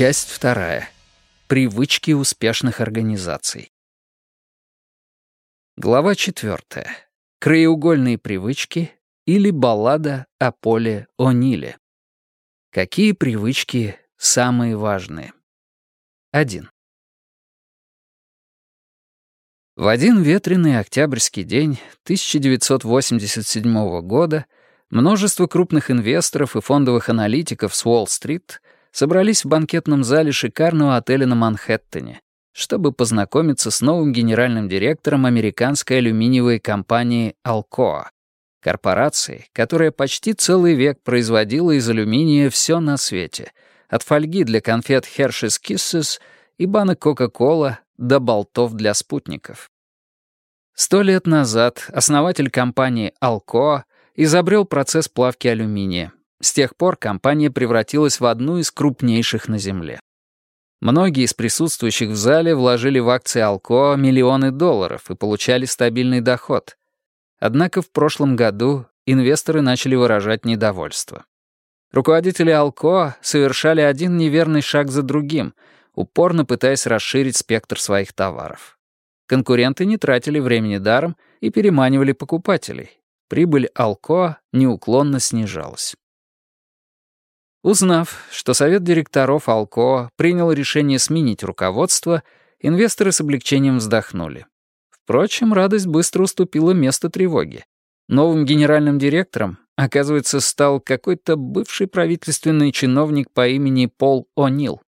Часть вторая. Привычки успешных организаций. Глава четвертая. Краеугольные привычки или баллада о поле О'Ниле. Какие привычки самые важные? Один. В один ветреный октябрьский день 1987 года множество крупных инвесторов и фондовых аналитиков с Уолл-стрит — собрались в банкетном зале шикарного отеля на Манхэттене, чтобы познакомиться с новым генеральным директором американской алюминиевой компании «Алкоа», корпорации, которая почти целый век производила из алюминия все на свете, от фольги для конфет Hershey's Kisses и банок Кока-Кола до болтов для спутников. Сто лет назад основатель компании «Алкоа» изобрел процесс плавки алюминия, с тех пор компания превратилась в одну из крупнейших на Земле. Многие из присутствующих в зале вложили в акции Алко миллионы долларов и получали стабильный доход. Однако в прошлом году инвесторы начали выражать недовольство. Руководители Алко совершали один неверный шаг за другим, упорно пытаясь расширить спектр своих товаров. Конкуренты не тратили времени даром и переманивали покупателей. Прибыль Алко неуклонно снижалась. Узнав, что совет директоров Алко принял решение сменить руководство, инвесторы с облегчением вздохнули. Впрочем, радость быстро уступила место тревоги. Новым генеральным директором, оказывается, стал какой-то бывший правительственный чиновник по имени Пол О'Нил.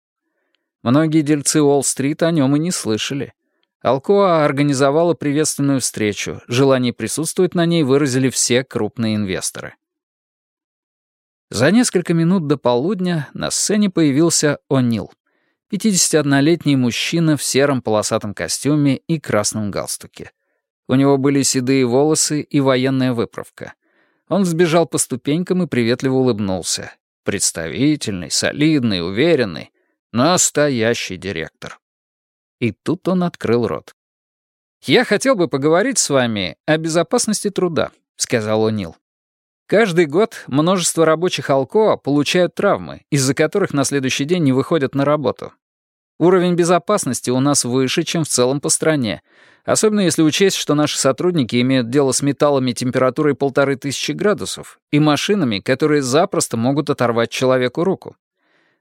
Многие дельцы Уолл-стрит о нем и не слышали. Алкоа организовала приветственную встречу, желание присутствовать на ней выразили все крупные инвесторы. За несколько минут до полудня на сцене появился О'Нил, 51-летний мужчина в сером полосатом костюме и красном галстуке. У него были седые волосы и военная выправка. Он взбежал по ступенькам и приветливо улыбнулся. Представительный, солидный, уверенный. Настоящий директор. И тут он открыл рот. «Я хотел бы поговорить с вами о безопасности труда», — сказал О'Нил. Каждый год множество рабочих Алкоа получают травмы, из-за которых на следующий день не выходят на работу. Уровень безопасности у нас выше, чем в целом по стране, особенно если учесть, что наши сотрудники имеют дело с металлами температурой 1500 градусов и машинами, которые запросто могут оторвать человеку руку.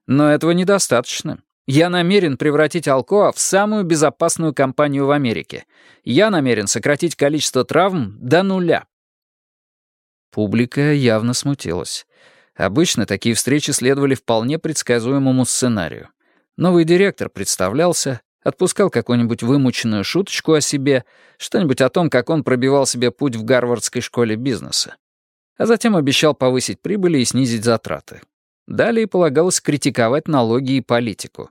Но этого недостаточно. Я намерен превратить Алкоа в самую безопасную компанию в Америке. Я намерен сократить количество травм до нуля. Публика явно смутилась. Обычно такие встречи следовали вполне предсказуемому сценарию. Новый директор представлялся, отпускал какую-нибудь вымученную шуточку о себе, что-нибудь о том, как он пробивал себе путь в Гарвардской школе бизнеса. А затем обещал повысить прибыли и снизить затраты. Далее полагалось критиковать налоги и политику.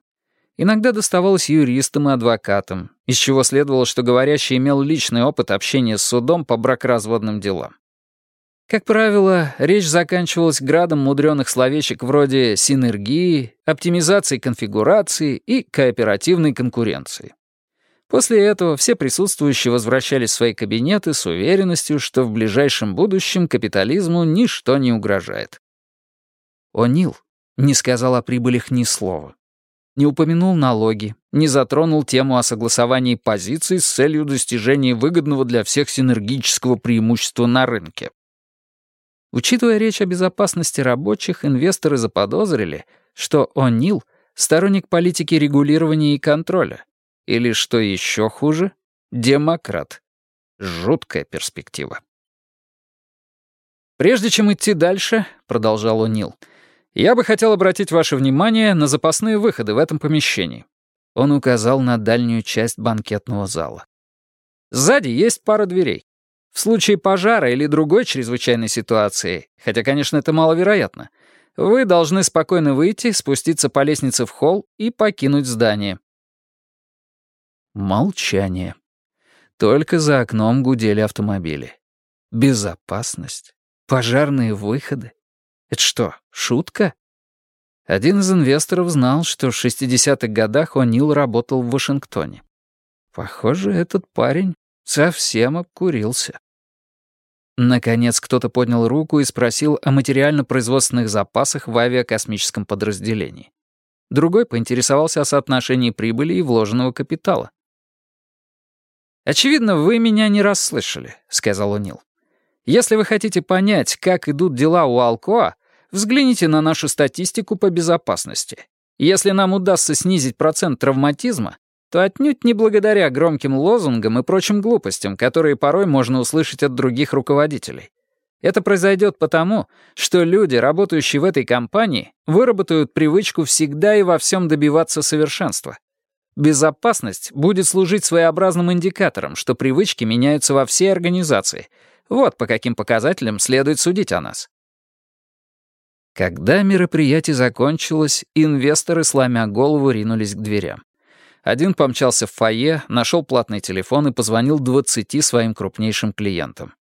Иногда доставалось юристам и адвокатам, из чего следовало, что говорящий имел личный опыт общения с судом по бракоразводным делам. Как правило, речь заканчивалась градом мудреных словечек вроде синергии, оптимизации конфигурации и кооперативной конкуренции. После этого все присутствующие возвращались в свои кабинеты с уверенностью, что в ближайшем будущем капитализму ничто не угрожает. О'Нил не сказал о прибылях ни слова. Не упомянул налоги, не затронул тему о согласовании позиций с целью достижения выгодного для всех синергического преимущества на рынке. Учитывая речь о безопасности рабочих, инвесторы заподозрили, что О'Нил — сторонник политики регулирования и контроля, или, что еще хуже, демократ. Жуткая перспектива. «Прежде чем идти дальше», — продолжал О'Нил, — «я бы хотел обратить ваше внимание на запасные выходы в этом помещении». Он указал на дальнюю часть банкетного зала. «Сзади есть пара дверей. В случае пожара или другой чрезвычайной ситуации, хотя, конечно, это маловероятно, вы должны спокойно выйти, спуститься по лестнице в холл и покинуть здание. Молчание. Только за окном гудели автомобили. Безопасность. Пожарные выходы. Это что, шутка? Один из инвесторов знал, что в 60-х годах О'Нил работал в Вашингтоне. Похоже, этот парень Совсем обкурился. Наконец кто-то поднял руку и спросил о материально-производственных запасах в авиакосмическом подразделении. Другой поинтересовался о соотношении прибыли и вложенного капитала. «Очевидно, вы меня не расслышали», — сказал Унил. «Если вы хотите понять, как идут дела у Алкоа, взгляните на нашу статистику по безопасности. Если нам удастся снизить процент травматизма, то отнюдь не благодаря громким лозунгам и прочим глупостям, которые порой можно услышать от других руководителей. Это произойдет потому, что люди, работающие в этой компании, выработают привычку всегда и во всем добиваться совершенства. Безопасность будет служить своеобразным индикатором, что привычки меняются во всей организации. Вот по каким показателям следует судить о нас. Когда мероприятие закончилось, инвесторы, сломя голову, ринулись к дверям. Один помчался в фойе, нашел платный телефон и позвонил двадцати своим крупнейшим клиентам.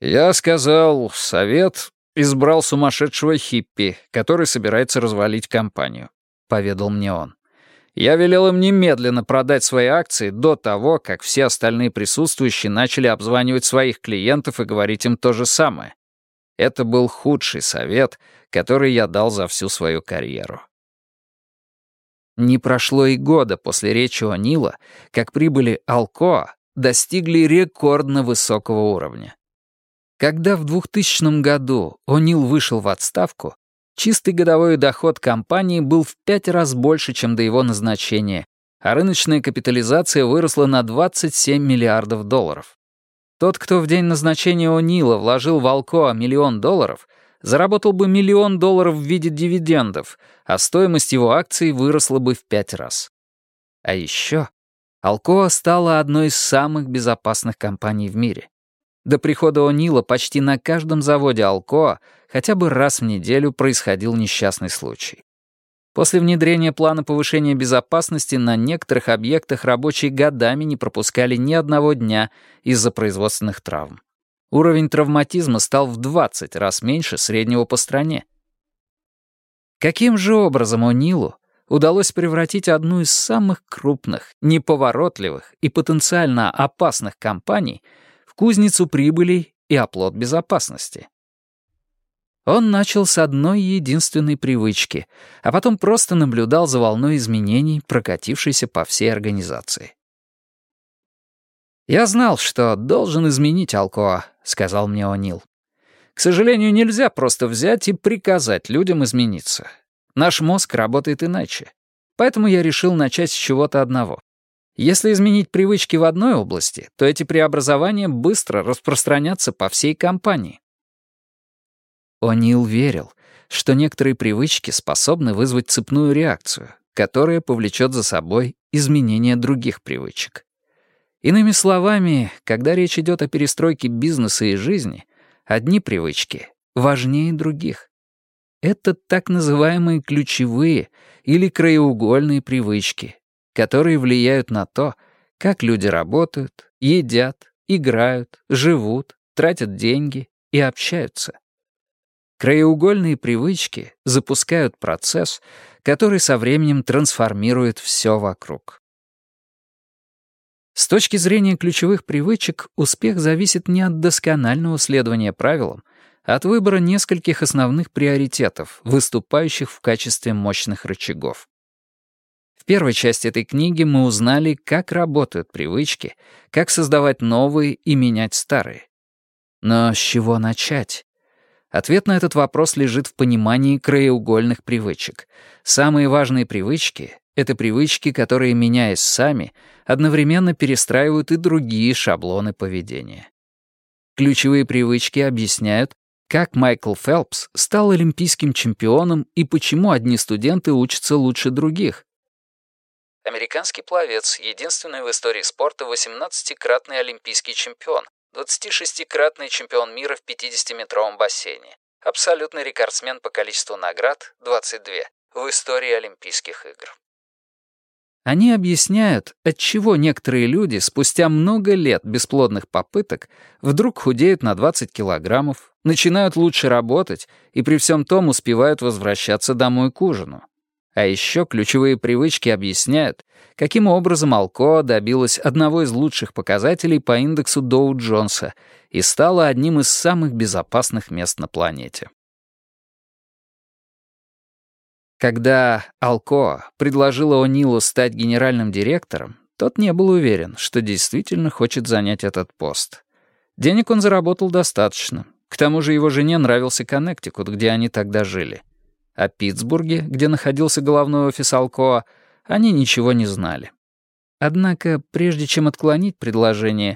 «Я сказал, совет избрал сумасшедшего хиппи, который собирается развалить компанию», — поведал мне он. «Я велел им немедленно продать свои акции до того, как все остальные присутствующие начали обзванивать своих клиентов и говорить им то же самое. Это был худший совет, который я дал за всю свою карьеру». Не прошло и года после речи О'Нила, как прибыли Алкоа достигли рекордно высокого уровня. Когда в 2000 году О'Нил вышел в отставку, чистый годовой доход компании был в пять раз больше, чем до его назначения, а рыночная капитализация выросла на 27 миллиардов долларов. Тот, кто в день назначения О'Нила вложил в Алкоа миллион долларов, заработал бы миллион долларов в виде дивидендов — а стоимость его акций выросла бы в пять раз. А еще Алкоа стала одной из самых безопасных компаний в мире. До прихода О'Нила почти на каждом заводе Алкоа хотя бы раз в неделю происходил несчастный случай. После внедрения плана повышения безопасности на некоторых объектах рабочие годами не пропускали ни одного дня из-за производственных травм. Уровень травматизма стал в 20 раз меньше среднего по стране. Каким же образом О'Нилу удалось превратить одну из самых крупных, неповоротливых и потенциально опасных компаний в кузницу прибылей и оплот безопасности? Он начал с одной единственной привычки, а потом просто наблюдал за волной изменений, прокатившейся по всей организации. «Я знал, что должен изменить Алкоа», — сказал мне О'Нил. К сожалению, нельзя просто взять и приказать людям измениться. Наш мозг работает иначе. Поэтому я решил начать с чего-то одного. Если изменить привычки в одной области, то эти преобразования быстро распространятся по всей компании. О'Нил верил, что некоторые привычки способны вызвать цепную реакцию, которая повлечет за собой изменение других привычек. Иными словами, когда речь идет о перестройке бизнеса и жизни, Одни привычки важнее других. Это так называемые ключевые или краеугольные привычки, которые влияют на то, как люди работают, едят, играют, живут, тратят деньги и общаются. Краеугольные привычки запускают процесс, который со временем трансформирует все вокруг. С точки зрения ключевых привычек, успех зависит не от досконального следования правилам, а от выбора нескольких основных приоритетов, выступающих в качестве мощных рычагов. В первой части этой книги мы узнали, как работают привычки, как создавать новые и менять старые. Но с чего начать? Ответ на этот вопрос лежит в понимании краеугольных привычек. Самые важные привычки это привычки, которые, меняясь сами, одновременно перестраивают и другие шаблоны поведения. Ключевые привычки объясняют, как Майкл Фелпс стал олимпийским чемпионом и почему одни студенты учатся лучше других. Американский пловец, единственный в истории спорта 18-кратный олимпийский чемпион, 26-кратный чемпион мира в 50-метровом бассейне, абсолютный рекордсмен по количеству наград 22 в истории Олимпийских игр. Они объясняют, отчего некоторые люди спустя много лет бесплодных попыток вдруг худеют на 20 килограммов, начинают лучше работать и при всем том успевают возвращаться домой к ужину. А еще ключевые привычки объясняют, каким образом Алкоа добилась одного из лучших показателей по индексу Доу-Джонса и стала одним из самых безопасных мест на планете. Когда Алко предложила О'Нилу стать генеральным директором, тот не был уверен, что действительно хочет занять этот пост. Денег он заработал достаточно. К тому же его жене нравился Коннектикут, где они тогда жили. О Питтсбурге, где находился главный офис Алкоа, они ничего не знали. Однако, прежде чем отклонить предложение,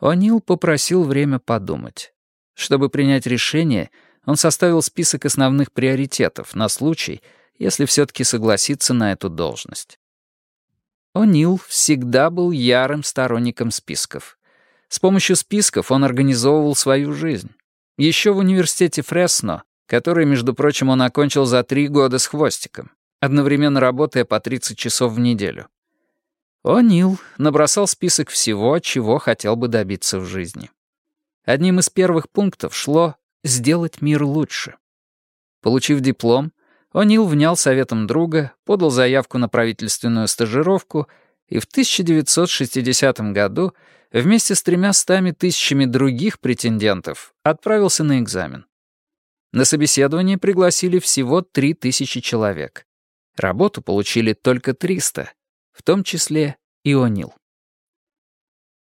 О'Нил попросил время подумать. Чтобы принять решение, он составил список основных приоритетов на случай — если все-таки согласится на эту должность. О'Нил всегда был ярым сторонником списков. С помощью списков он организовывал свою жизнь. Еще в университете Фресно, который, между прочим, он окончил за три года с хвостиком, одновременно работая по 30 часов в неделю. О'Нил набросал список всего, чего хотел бы добиться в жизни. Одним из первых пунктов шло «сделать мир лучше». Получив диплом, О'Нил внял советом друга, подал заявку на правительственную стажировку и в 1960 году вместе с тремя стами тысячами других претендентов отправился на экзамен. На собеседование пригласили всего 3000 человек. Работу получили только 300, в том числе и О'Нил.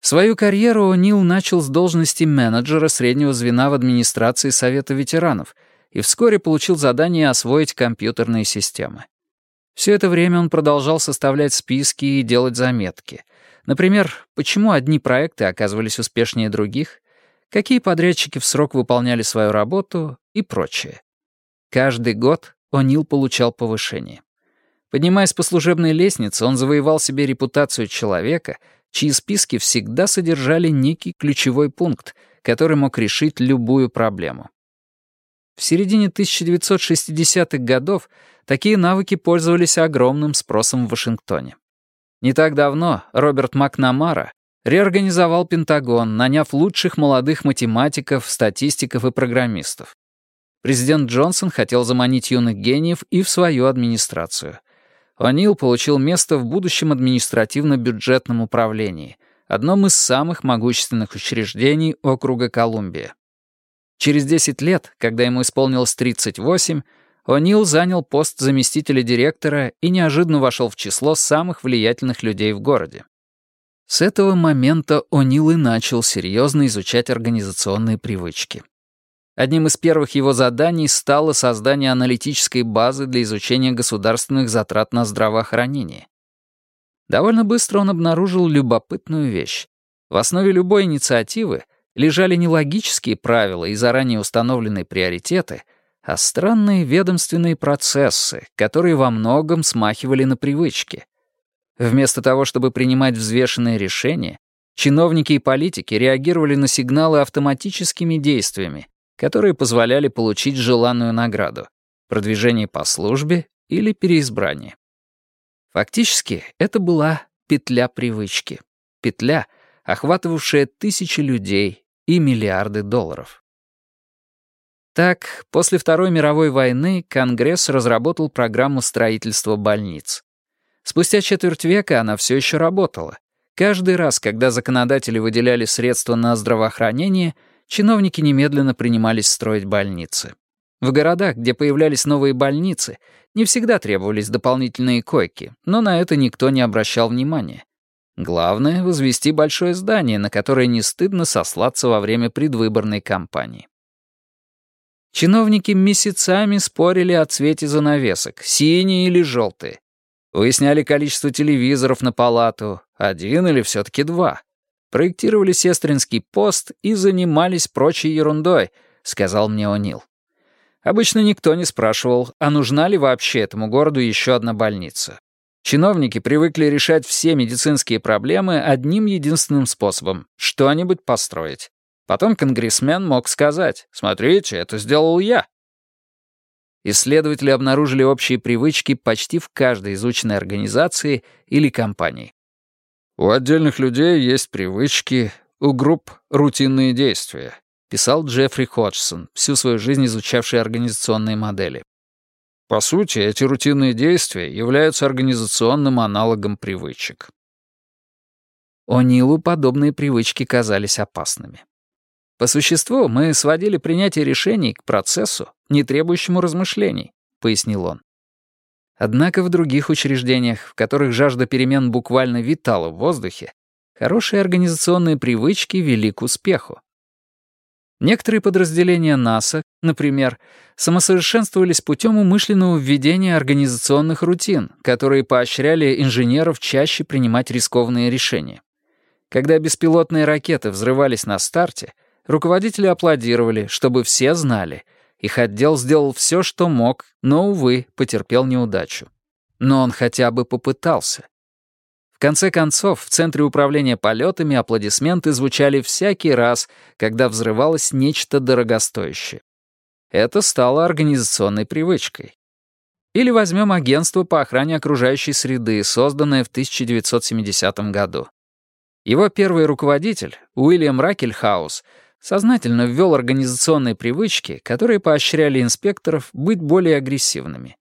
Свою карьеру О'Нил начал с должности менеджера среднего звена в администрации Совета ветеранов — и вскоре получил задание освоить компьютерные системы. Все это время он продолжал составлять списки и делать заметки. Например, почему одни проекты оказывались успешнее других, какие подрядчики в срок выполняли свою работу и прочее. Каждый год О'Нил получал повышение. Поднимаясь по служебной лестнице, он завоевал себе репутацию человека, чьи списки всегда содержали некий ключевой пункт, который мог решить любую проблему. В середине 1960-х годов такие навыки пользовались огромным спросом в Вашингтоне. Не так давно Роберт Макнамара реорганизовал Пентагон, наняв лучших молодых математиков, статистиков и программистов. Президент Джонсон хотел заманить юных гениев и в свою администрацию. О'Нил получил место в будущем административно-бюджетном управлении, одном из самых могущественных учреждений округа Колумбия. Через 10 лет, когда ему исполнилось 38, О'Нил занял пост заместителя директора и неожиданно вошел в число самых влиятельных людей в городе. С этого момента О'Нил и начал серьезно изучать организационные привычки. Одним из первых его заданий стало создание аналитической базы для изучения государственных затрат на здравоохранение. Довольно быстро он обнаружил любопытную вещь. В основе любой инициативы лежали не логические правила и заранее установленные приоритеты, а странные ведомственные процессы, которые во многом смахивали на привычки. Вместо того, чтобы принимать взвешенные решения, чиновники и политики реагировали на сигналы автоматическими действиями, которые позволяли получить желанную награду — продвижение по службе или переизбрание. Фактически, это была петля привычки. Петля, охватывавшая тысячи людей, и миллиарды долларов. Так, после Второй мировой войны Конгресс разработал программу строительства больниц. Спустя четверть века она все еще работала. Каждый раз, когда законодатели выделяли средства на здравоохранение, чиновники немедленно принимались строить больницы. В городах, где появлялись новые больницы, не всегда требовались дополнительные койки, но на это никто не обращал внимания. Главное — возвести большое здание, на которое не стыдно сослаться во время предвыборной кампании. Чиновники месяцами спорили о цвете занавесок, синие или желтые. Выясняли количество телевизоров на палату, один или все таки два. Проектировали сестринский пост и занимались прочей ерундой, сказал мне О'Нил. Обычно никто не спрашивал, а нужна ли вообще этому городу еще одна больница. Чиновники привыкли решать все медицинские проблемы одним единственным способом — что-нибудь построить. Потом конгрессмен мог сказать «Смотрите, это сделал я». Исследователи обнаружили общие привычки почти в каждой изученной организации или компании. «У отдельных людей есть привычки, у групп — рутинные действия», писал Джеффри Ходжсон, всю свою жизнь изучавший организационные модели. По сути, эти рутинные действия являются организационным аналогом привычек. О'Нилу подобные привычки казались опасными. По существу, мы сводили принятие решений к процессу, не требующему размышлений, пояснил он. Однако в других учреждениях, в которых жажда перемен буквально витала в воздухе, хорошие организационные привычки вели к успеху. Некоторые подразделения НАСА, например, самосовершенствовались путем умышленного введения организационных рутин, которые поощряли инженеров чаще принимать рискованные решения. Когда беспилотные ракеты взрывались на старте, руководители аплодировали, чтобы все знали. Их отдел сделал все, что мог, но, увы, потерпел неудачу. Но он хотя бы попытался. В конце концов, в Центре управления полетами аплодисменты звучали всякий раз, когда взрывалось нечто дорогостоящее. Это стало организационной привычкой. Или возьмем агентство по охране окружающей среды, созданное в 1970 году. Его первый руководитель, Уильям Ракельхаус, сознательно ввел организационные привычки, которые поощряли инспекторов быть более агрессивными.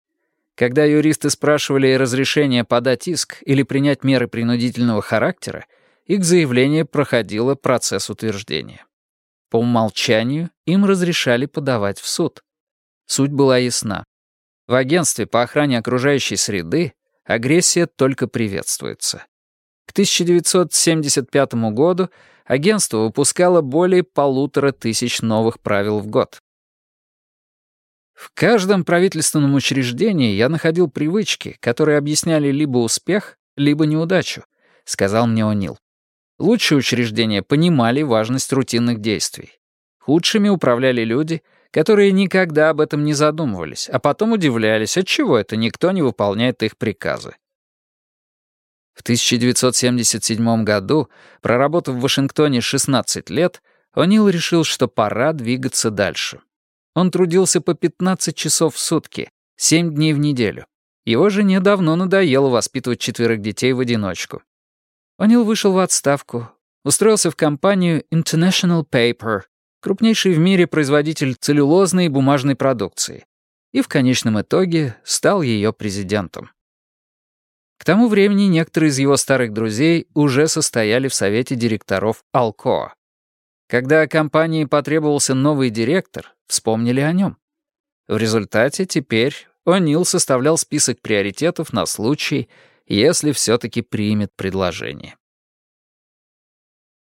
Когда юристы спрашивали разрешение подать иск или принять меры принудительного характера, их заявление проходило процесс утверждения. По умолчанию им разрешали подавать в суд. Суть была ясна. В агентстве по охране окружающей среды агрессия только приветствуется. К 1975 году агентство выпускало более полутора тысяч новых правил в год. В каждом правительственном учреждении я находил привычки, которые объясняли либо успех, либо неудачу, сказал мне О'Нил. Лучшие учреждения понимали важность рутинных действий. Худшими управляли люди, которые никогда об этом не задумывались, а потом удивлялись, отчего это никто не выполняет их приказы. В 1977 году, проработав в Вашингтоне 16 лет, О'Нил решил, что пора двигаться дальше. Он трудился по 15 часов в сутки, 7 дней в неделю. Его жене давно надоело воспитывать четверых детей в одиночку. Онил вышел в отставку, устроился в компанию International Paper, крупнейший в мире производитель целлюлозной и бумажной продукции, и в конечном итоге стал ее президентом. К тому времени некоторые из его старых друзей уже состояли в совете директоров Алкоа. Когда компании потребовался новый директор, вспомнили о нем. В результате теперь О'Нил составлял список приоритетов на случай, если все-таки примет предложение.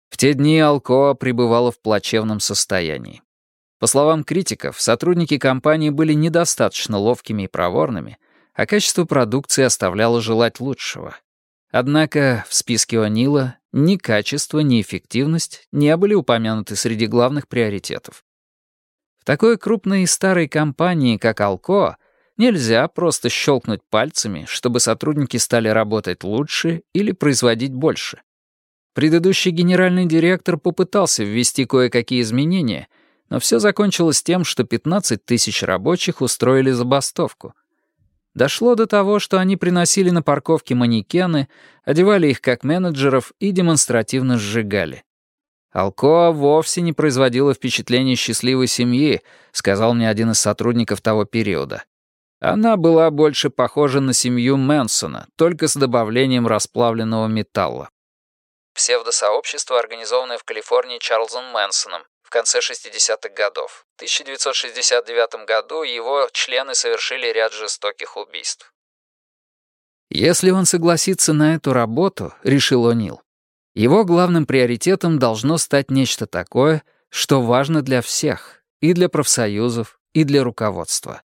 В те дни Алкоа пребывала в плачевном состоянии. По словам критиков, сотрудники компании были недостаточно ловкими и проворными, а качество продукции оставляло желать лучшего. Однако в списке О'Нила ни качество, ни эффективность не были упомянуты среди главных приоритетов. В такой крупной и старой компании, как «Алкоа», нельзя просто щелкнуть пальцами, чтобы сотрудники стали работать лучше или производить больше. Предыдущий генеральный директор попытался ввести кое-какие изменения, но все закончилось тем, что 15 тысяч рабочих устроили забастовку — дошло до того, что они приносили на парковке манекены, одевали их как менеджеров и демонстративно сжигали. «Алкоа вовсе не производила впечатления счастливой семьи», сказал мне один из сотрудников того периода. Она была больше похожа на семью Мэнсона, только с добавлением расплавленного металла. Псевдосообщество, организованное в Калифорнии Чарльзом Мэнсоном, в конце 60-х годов. В 1969 году его члены совершили ряд жестоких убийств. Если он согласится на эту работу, решил О'Нил, его главным приоритетом должно стать нечто такое, что важно для всех, и для профсоюзов, и для руководства.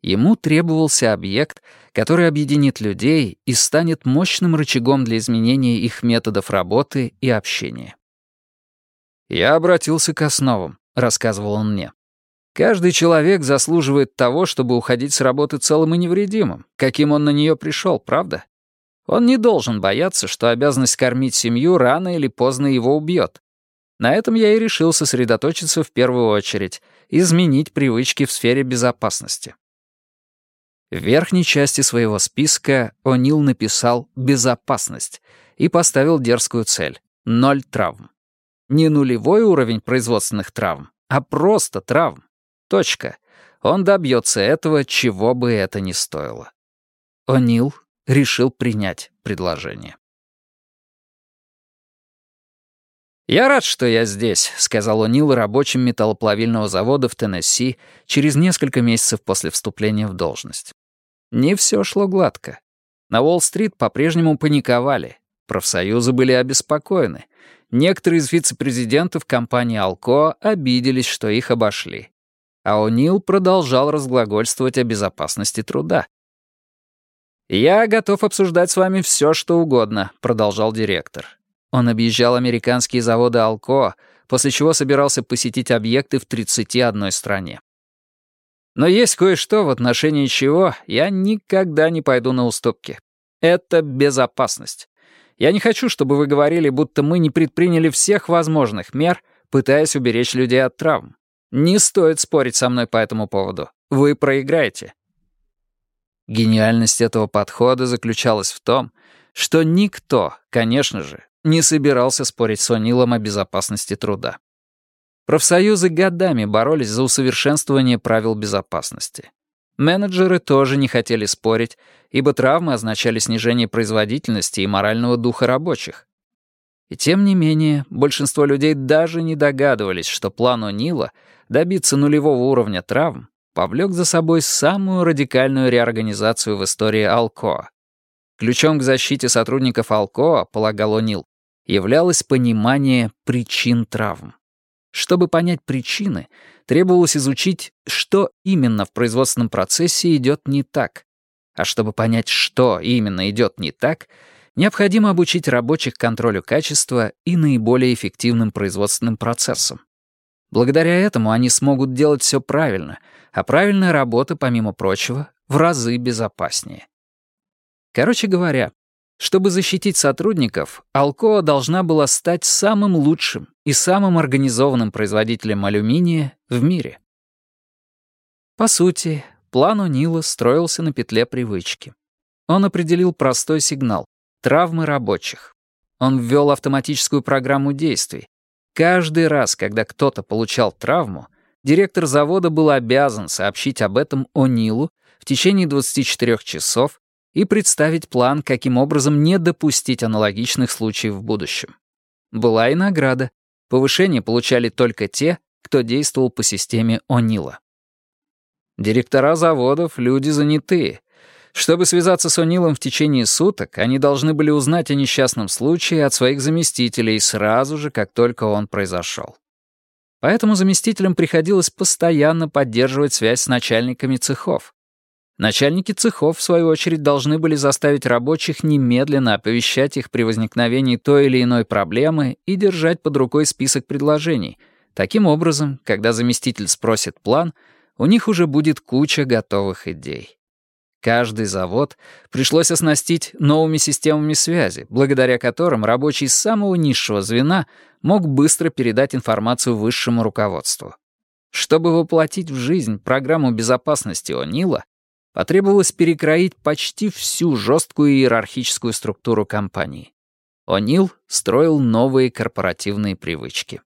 Ему требовался объект, который объединит людей и станет мощным рычагом для изменения их методов работы и общения. «Я обратился к основам», — рассказывал он мне. «Каждый человек заслуживает того, чтобы уходить с работы целым и невредимым, каким он на нее пришел, правда? Он не должен бояться, что обязанность кормить семью рано или поздно его убьет. На этом я и решил сосредоточиться в первую очередь, изменить привычки в сфере безопасности. В верхней части своего списка О'Нил написал «безопасность» и поставил дерзкую цель — ноль травм. Не нулевой уровень производственных травм, а просто травм. Точка. Он добьется этого, чего бы это ни стоило. О'Нил решил принять предложение. «Я рад, что я здесь», — сказал О'Нил рабочим металлоплавильного завода в Теннесси через несколько месяцев после вступления в должность. Не все шло гладко. На Уолл-стрит по-прежнему паниковали, профсоюзы были обеспокоены, Некоторые из вице-президентов компании «Алко» обиделись, что их обошли. А О'Нил продолжал разглагольствовать о безопасности труда. «Я готов обсуждать с вами все, что угодно», — продолжал директор. Он объезжал американские заводы «Алко», после чего собирался посетить объекты в 31 стране. Но есть кое-что, в отношении чего я никогда не пойду на уступки. Это безопасность. Я не хочу, чтобы вы говорили, будто мы не предприняли всех возможных мер, пытаясь уберечь людей от травм. Не стоит спорить со мной по этому поводу. Вы проиграете. Гениальность этого подхода заключалась в том, что никто, конечно же, не собирался спорить с О'Нилом о безопасности труда. Профсоюзы годами боролись за усовершенствование правил безопасности. Менеджеры тоже не хотели спорить, ибо травмы означали снижение производительности и морального духа рабочих. И тем не менее, большинство людей даже не догадывались, что план Нила добиться нулевого уровня травм повлек за собой самую радикальную реорганизацию в истории Алкоа. Ключом к защите сотрудников Алкоа, полагал Нил, являлось понимание причин травм. Чтобы понять причины, требовалось изучить, что именно в производственном процессе идет не так. А чтобы понять, что именно идет не так, необходимо обучить рабочих контролю качества и наиболее эффективным производственным процессам. Благодаря этому они смогут делать все правильно, а правильная работа, помимо прочего, в разы безопаснее. Короче говоря, чтобы защитить сотрудников, Алкоа должна была стать самым лучшим, и самым организованным производителем алюминия в мире. По сути, план у Нила строился на петле привычки. Он определил простой сигнал — травмы рабочих. Он ввел автоматическую программу действий. Каждый раз, когда кто-то получал травму, директор завода был обязан сообщить об этом О'Нилу в течение 24 часов и представить план, каким образом не допустить аналогичных случаев в будущем. Была и награда Повышение получали только те, кто действовал по системе О'Нила. Директора заводов — люди занятые. Чтобы связаться с О'Нилом в течение суток, они должны были узнать о несчастном случае от своих заместителей сразу же, как только он произошел. Поэтому заместителям приходилось постоянно поддерживать связь с начальниками цехов. Начальники цехов, в свою очередь, должны были заставить рабочих немедленно оповещать их при возникновении той или иной проблемы и держать под рукой список предложений. Таким образом, когда заместитель спросит план, у них уже будет куча готовых идей. Каждый завод пришлось оснастить новыми системами связи, благодаря которым рабочий с самого низшего звена мог быстро передать информацию высшему руководству. Чтобы воплотить в жизнь программу безопасности О'Нила, Потребовалось перекроить почти всю жесткую иерархическую структуру компании. О'Нил строил новые корпоративные привычки.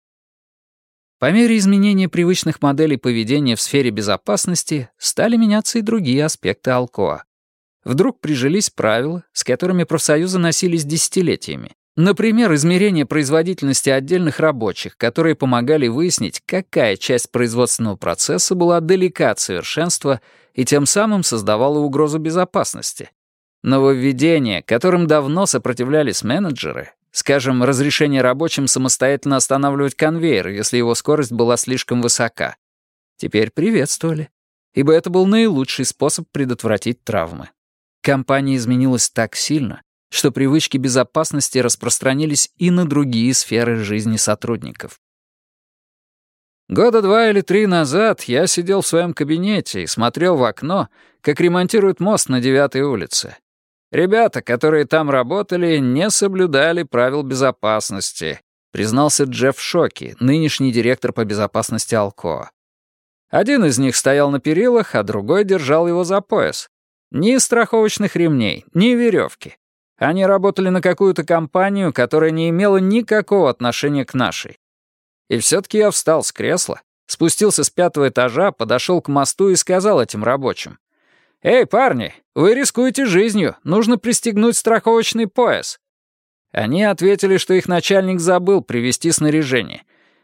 По мере изменения привычных моделей поведения в сфере безопасности стали меняться и другие аспекты Алкоа. Вдруг прижились правила, с которыми профсоюзы носились десятилетиями. Например, измерение производительности отдельных рабочих, которые помогали выяснить, какая часть производственного процесса была далека от совершенства и тем самым создавала угрозу безопасности. Нововведения, которым давно сопротивлялись менеджеры, скажем, разрешение рабочим самостоятельно останавливать конвейер, если его скорость была слишком высока, теперь приветствовали, ибо это был наилучший способ предотвратить травмы. Компания изменилась так сильно, что привычки безопасности распространились и на другие сферы жизни сотрудников. Года два или три назад я сидел в своем кабинете и смотрел в окно, как ремонтируют мост на девятой улице. Ребята, которые там работали, не соблюдали правил безопасности, признался Джефф Шоки, нынешний директор по безопасности Алкоа. Один из них стоял на перилах, а другой держал его за пояс. Ни страховочных ремней, ни веревки. Они работали на какую-то компанию, которая не имела никакого отношения к нашей. И все-таки я встал с кресла, спустился с пятого этажа, подошел к мосту и сказал этим рабочим. «Эй, парни, вы рискуете жизнью, нужно пристегнуть страховочный пояс». Они ответили, что их начальник забыл привезти снаряжение.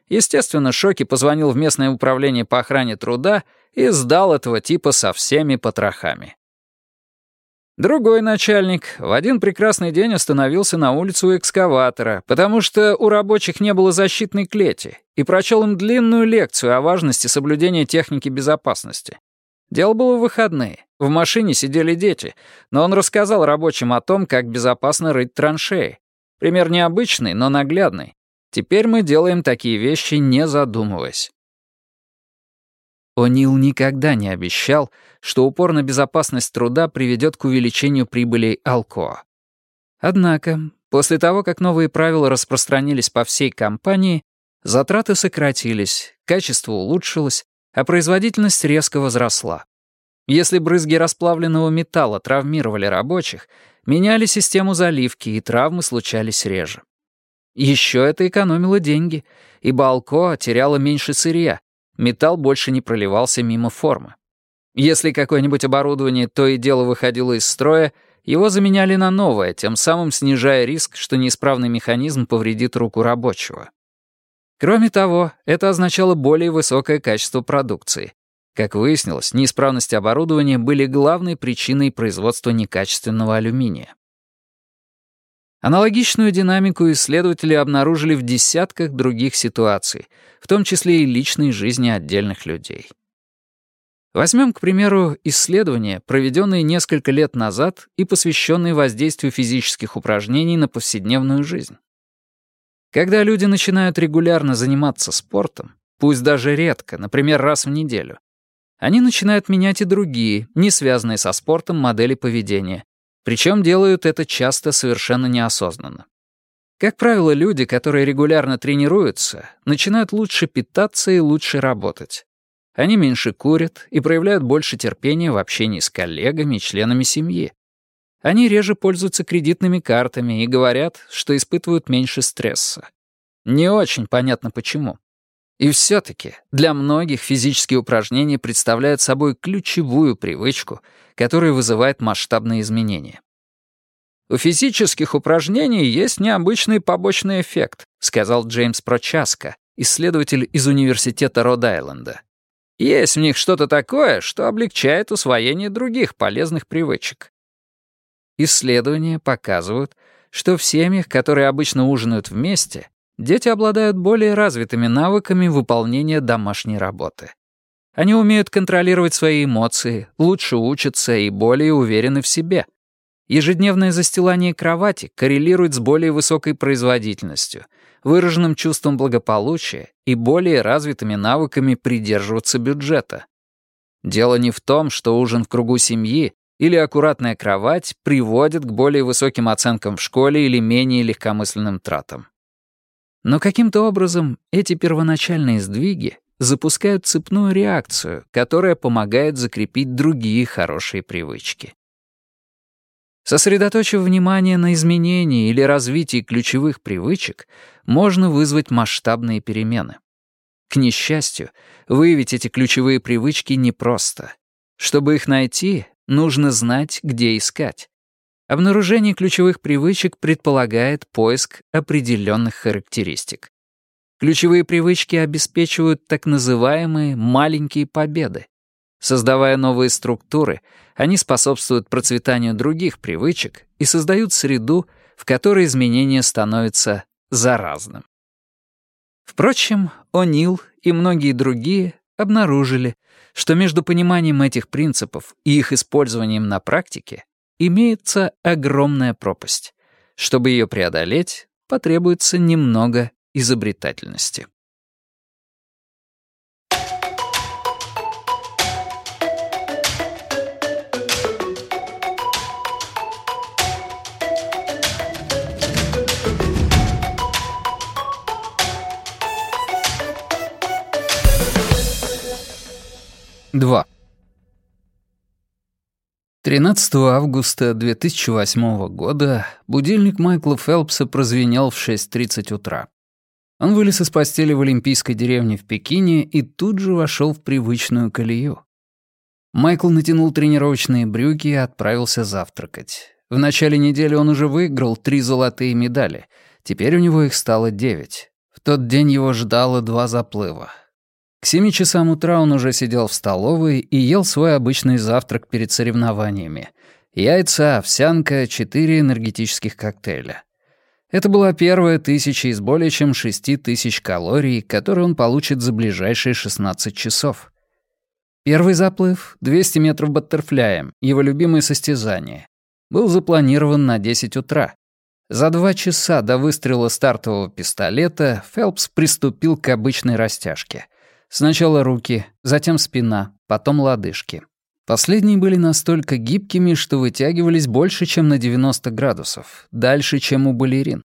Естественно, Шоки позвонил в местное управление по охране труда и сдал этого типа со всеми потрохами. Другой начальник в один прекрасный день остановился на улице у экскаватора, потому что у рабочих не было защитной клети, и прочел им длинную лекцию о важности соблюдения техники безопасности. Дело было в выходные. В машине сидели дети, но он рассказал рабочим о том, как безопасно рыть траншеи. Пример необычный, но наглядный. Теперь мы делаем такие вещи, не задумываясь. О'Нил никогда не обещал, что упор на безопасность труда приведет к увеличению прибылей Алкоа. Однако, после того, как новые правила распространились по всей компании, затраты сократились, качество улучшилось, а производительность резко возросла. Если брызги расплавленного металла травмировали рабочих, меняли систему заливки, и травмы случались реже. Еще это экономило деньги, ибо Алкоа теряла меньше сырья, Металл больше не проливался мимо формы. Если какое-нибудь оборудование то и дело выходило из строя, его заменяли на новое, тем самым снижая риск, что неисправный механизм повредит руку рабочего. Кроме того, это означало более высокое качество продукции. Как выяснилось, неисправности оборудования были главной причиной производства некачественного алюминия. Аналогичную динамику исследователи обнаружили в десятках других ситуаций, в том числе и личной жизни отдельных людей. Возьмем, к примеру, исследования, проведенные несколько лет назад и посвященные воздействию физических упражнений на повседневную жизнь. Когда люди начинают регулярно заниматься спортом, пусть даже редко, например, раз в неделю, они начинают менять и другие, не связанные со спортом, модели поведения, причем делают это часто совершенно неосознанно. Как правило, люди, которые регулярно тренируются, начинают лучше питаться и лучше работать. Они меньше курят и проявляют больше терпения в общении с коллегами и членами семьи. Они реже пользуются кредитными картами и говорят, что испытывают меньше стресса. Не очень понятно почему. И все-таки для многих физические упражнения представляют собой ключевую привычку, которая вызывает масштабные изменения. «У физических упражнений есть необычный побочный эффект», сказал Джеймс Прочаска, исследователь из Университета Род-Айленда. «Есть в них что-то такое, что облегчает усвоение других полезных привычек». Исследования показывают, что в семьях, которые обычно ужинают вместе, дети обладают более развитыми навыками выполнения домашней работы. Они умеют контролировать свои эмоции, лучше учатся и более уверены в себе. Ежедневное застилание кровати коррелирует с более высокой производительностью, выраженным чувством благополучия и более развитыми навыками придерживаться бюджета. Дело не в том, что ужин в кругу семьи или аккуратная кровать приводит к более высоким оценкам в школе или менее легкомысленным тратам. Но каким-то образом эти первоначальные сдвиги запускают цепную реакцию, которая помогает закрепить другие хорошие привычки. Сосредоточив внимание на изменении или развитии ключевых привычек, можно вызвать масштабные перемены. К несчастью, выявить эти ключевые привычки непросто. Чтобы их найти, нужно знать, где искать. Обнаружение ключевых привычек предполагает поиск определенных характеристик. Ключевые привычки обеспечивают так называемые «маленькие победы». Создавая новые структуры, они способствуют процветанию других привычек и создают среду, в которой изменения становятся заразным. Впрочем, О'Нил и многие другие обнаружили, что между пониманием этих принципов и их использованием на практике имеется огромная пропасть. Чтобы ее преодолеть, потребуется немного изобретательности. Два. 13 августа 2008 года будильник Майкла Фелпса прозвенел в 6.30 утра. Он вылез из постели в Олимпийской деревне в Пекине и тут же вошел в привычную колею. Майкл натянул тренировочные брюки и отправился завтракать. В начале недели он уже выиграл три золотые медали. Теперь у него их стало девять. В тот день его ждало два заплыва. К семи часам утра он уже сидел в столовой и ел свой обычный завтрак перед соревнованиями. Яйца, овсянка, четыре энергетических коктейля. Это была первая тысяча из более чем шести тысяч калорий, которые он получит за ближайшие 16 часов. Первый заплыв — 200 метров баттерфляем, его любимое состязание. Был запланирован на 10 утра. За два часа до выстрела стартового пистолета Фелпс приступил к обычной растяжке. Сначала руки, затем спина, потом лодыжки. Последние были настолько гибкими, что вытягивались больше, чем на 90 градусов, дальше, чем у балерин.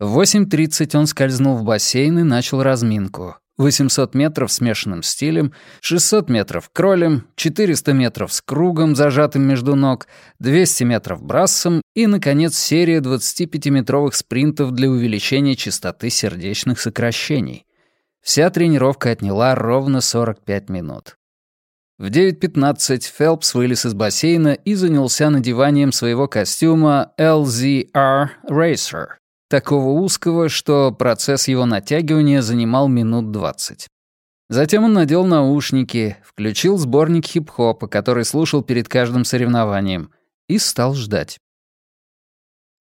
В 8.30 он скользнул в бассейн и начал разминку. 800 метров смешанным стилем, 600 метров кролем, 400 метров с кругом, зажатым между ног, 200 метров брассом и, наконец, серия 25-метровых спринтов для увеличения частоты сердечных сокращений. Вся тренировка отняла ровно 45 минут. В 9.15 Фелпс вылез из бассейна и занялся надеванием своего костюма LZR Racer, такого узкого, что процесс его натягивания занимал минут 20. Затем он надел наушники, включил сборник хип-хопа, который слушал перед каждым соревнованием, и стал ждать.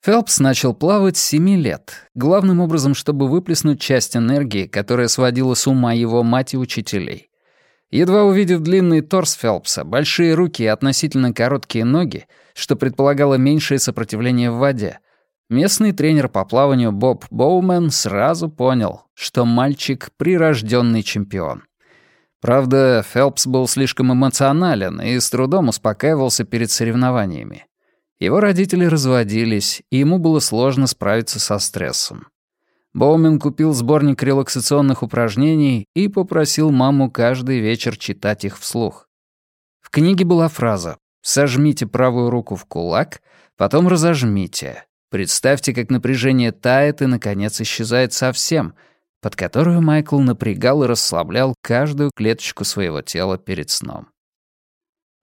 Фелпс начал плавать с 7 лет, главным образом, чтобы выплеснуть часть энергии, которая сводила с ума его мать и учителей. Едва увидев длинный торс Фелпса, большие руки и относительно короткие ноги, что предполагало меньшее сопротивление в воде, местный тренер по плаванию Боб Боумен сразу понял, что мальчик — прирожденный чемпион. Правда, Фелпс был слишком эмоционален и с трудом успокаивался перед соревнованиями. Его родители разводились, и ему было сложно справиться со стрессом. Боумен купил сборник релаксационных упражнений и попросил маму каждый вечер читать их вслух. В книге была фраза «Сожмите правую руку в кулак, потом разожмите. Представьте, как напряжение тает и, наконец, исчезает совсем», под которую Майкл напрягал и расслаблял каждую клеточку своего тела перед сном.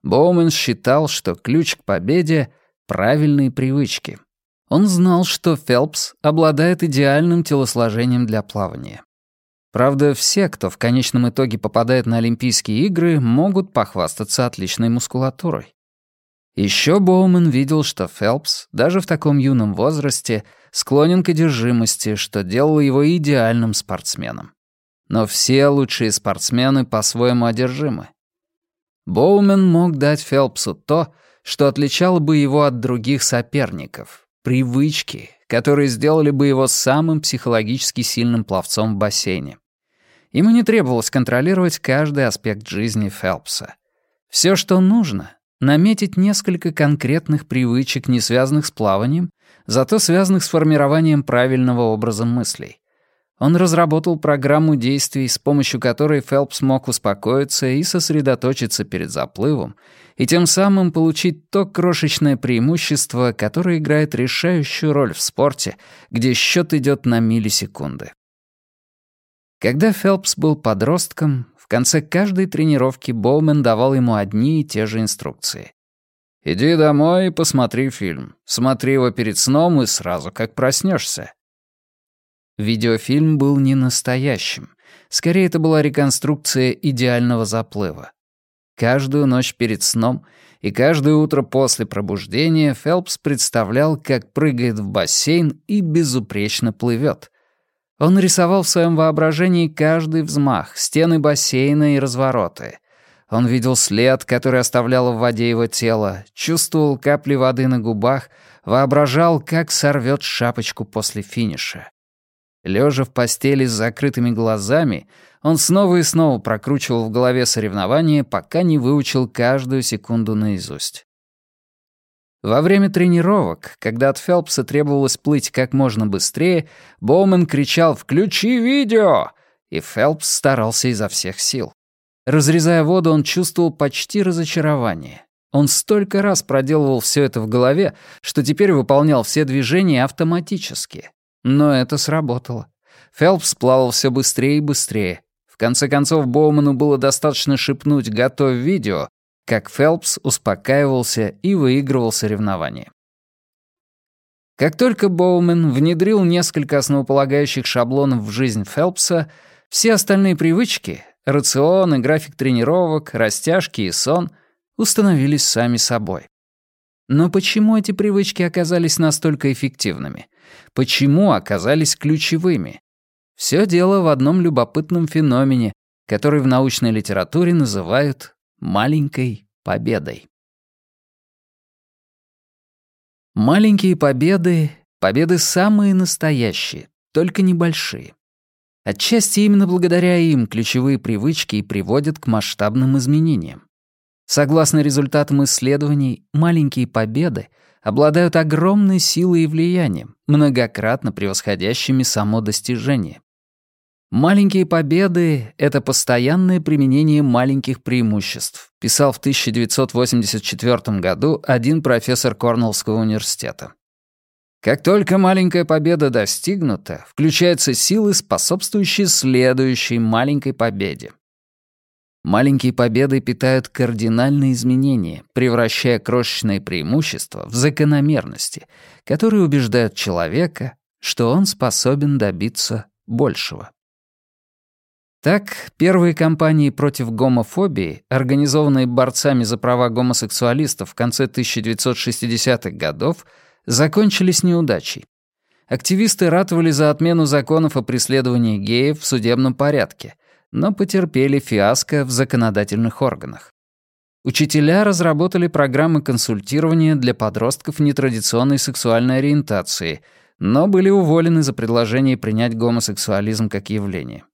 Боумен считал, что ключ к победе правильные привычки. Он знал, что Фелпс обладает идеальным телосложением для плавания. Правда, все, кто в конечном итоге попадает на Олимпийские игры, могут похвастаться отличной мускулатурой. Еще Боумен видел, что Фелпс, даже в таком юном возрасте, склонен к одержимости, что делало его идеальным спортсменом. Но все лучшие спортсмены по-своему одержимы. Боумен мог дать Фелпсу то, что отличало бы его от других соперников, привычки, которые сделали бы его самым психологически сильным пловцом в бассейне. Ему не требовалось контролировать каждый аспект жизни Фелпса. Все, что нужно — наметить несколько конкретных привычек, не связанных с плаванием, зато связанных с формированием правильного образа мыслей. Он разработал программу действий, с помощью которой Фелпс мог успокоиться и сосредоточиться перед заплывом, и тем самым получить то крошечное преимущество, которое играет решающую роль в спорте, где счет идет на миллисекунды. Когда Фелпс был подростком, в конце каждой тренировки Боумен давал ему одни и те же инструкции. «Иди домой и посмотри фильм. Смотри его перед сном и сразу как проснешься. Видеофильм был не настоящим. Скорее, это была реконструкция идеального заплыва. Каждую ночь перед сном и каждое утро после пробуждения Фелпс представлял, как прыгает в бассейн и безупречно плывет. Он рисовал в своем воображении каждый взмах, стены бассейна и развороты. Он видел след, который оставляло в воде его тело, чувствовал капли воды на губах, воображал, как сорвет шапочку после финиша. Лежа в постели с закрытыми глазами, он снова и снова прокручивал в голове соревнования, пока не выучил каждую секунду наизусть. Во время тренировок, когда от Фелпса требовалось плыть как можно быстрее, Боумен кричал «Включи видео!» и Фелпс старался изо всех сил. Разрезая воду, он чувствовал почти разочарование. Он столько раз проделывал все это в голове, что теперь выполнял все движения автоматически. Но это сработало. Фелпс плавал все быстрее и быстрее. В конце концов, Боуману было достаточно шепнуть «Готовь видео», как Фелпс успокаивался и выигрывал соревнования. Как только Боумен внедрил несколько основополагающих шаблонов в жизнь Фелпса, все остальные привычки — рацион и график тренировок, растяжки и сон — установились сами собой. Но почему эти привычки оказались настолько эффективными? почему оказались ключевыми. Все дело в одном любопытном феномене, который в научной литературе называют «маленькой победой». Маленькие победы — победы самые настоящие, только небольшие. Отчасти именно благодаря им ключевые привычки и приводят к масштабным изменениям. Согласно результатам исследований, маленькие победы — обладают огромной силой и влиянием, многократно превосходящими само достижение. «Маленькие победы — это постоянное применение маленьких преимуществ», писал в 1984 году один профессор Корнеллского университета. Как только маленькая победа достигнута, включаются силы, способствующие следующей маленькой победе. Маленькие победы питают кардинальные изменения, превращая крошечные преимущества в закономерности, которые убеждают человека, что он способен добиться большего. Так, первые кампании против гомофобии, организованные борцами за права гомосексуалистов в конце 1960-х годов, закончились неудачей. Активисты ратовали за отмену законов о преследовании геев в судебном порядке, но потерпели фиаско в законодательных органах. Учителя разработали программы консультирования для подростков нетрадиционной сексуальной ориентации, но были уволены за предложение принять гомосексуализм как явление.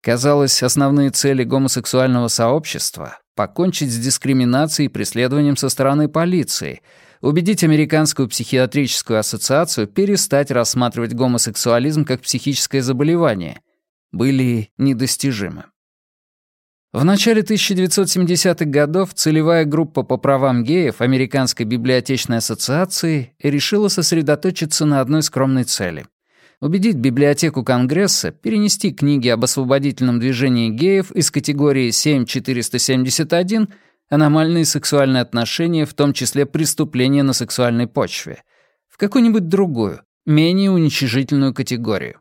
Казалось, основные цели гомосексуального сообщества — покончить с дискриминацией и преследованием со стороны полиции, убедить Американскую психиатрическую ассоциацию перестать рассматривать гомосексуализм как психическое заболевание были недостижимы. В начале 1970-х годов целевая группа по правам геев Американской библиотечной ассоциации решила сосредоточиться на одной скромной цели — убедить библиотеку Конгресса перенести книги об освободительном движении геев из категории 7471 «Аномальные сексуальные отношения, в том числе преступления на сексуальной почве», в какую-нибудь другую, менее уничижительную категорию.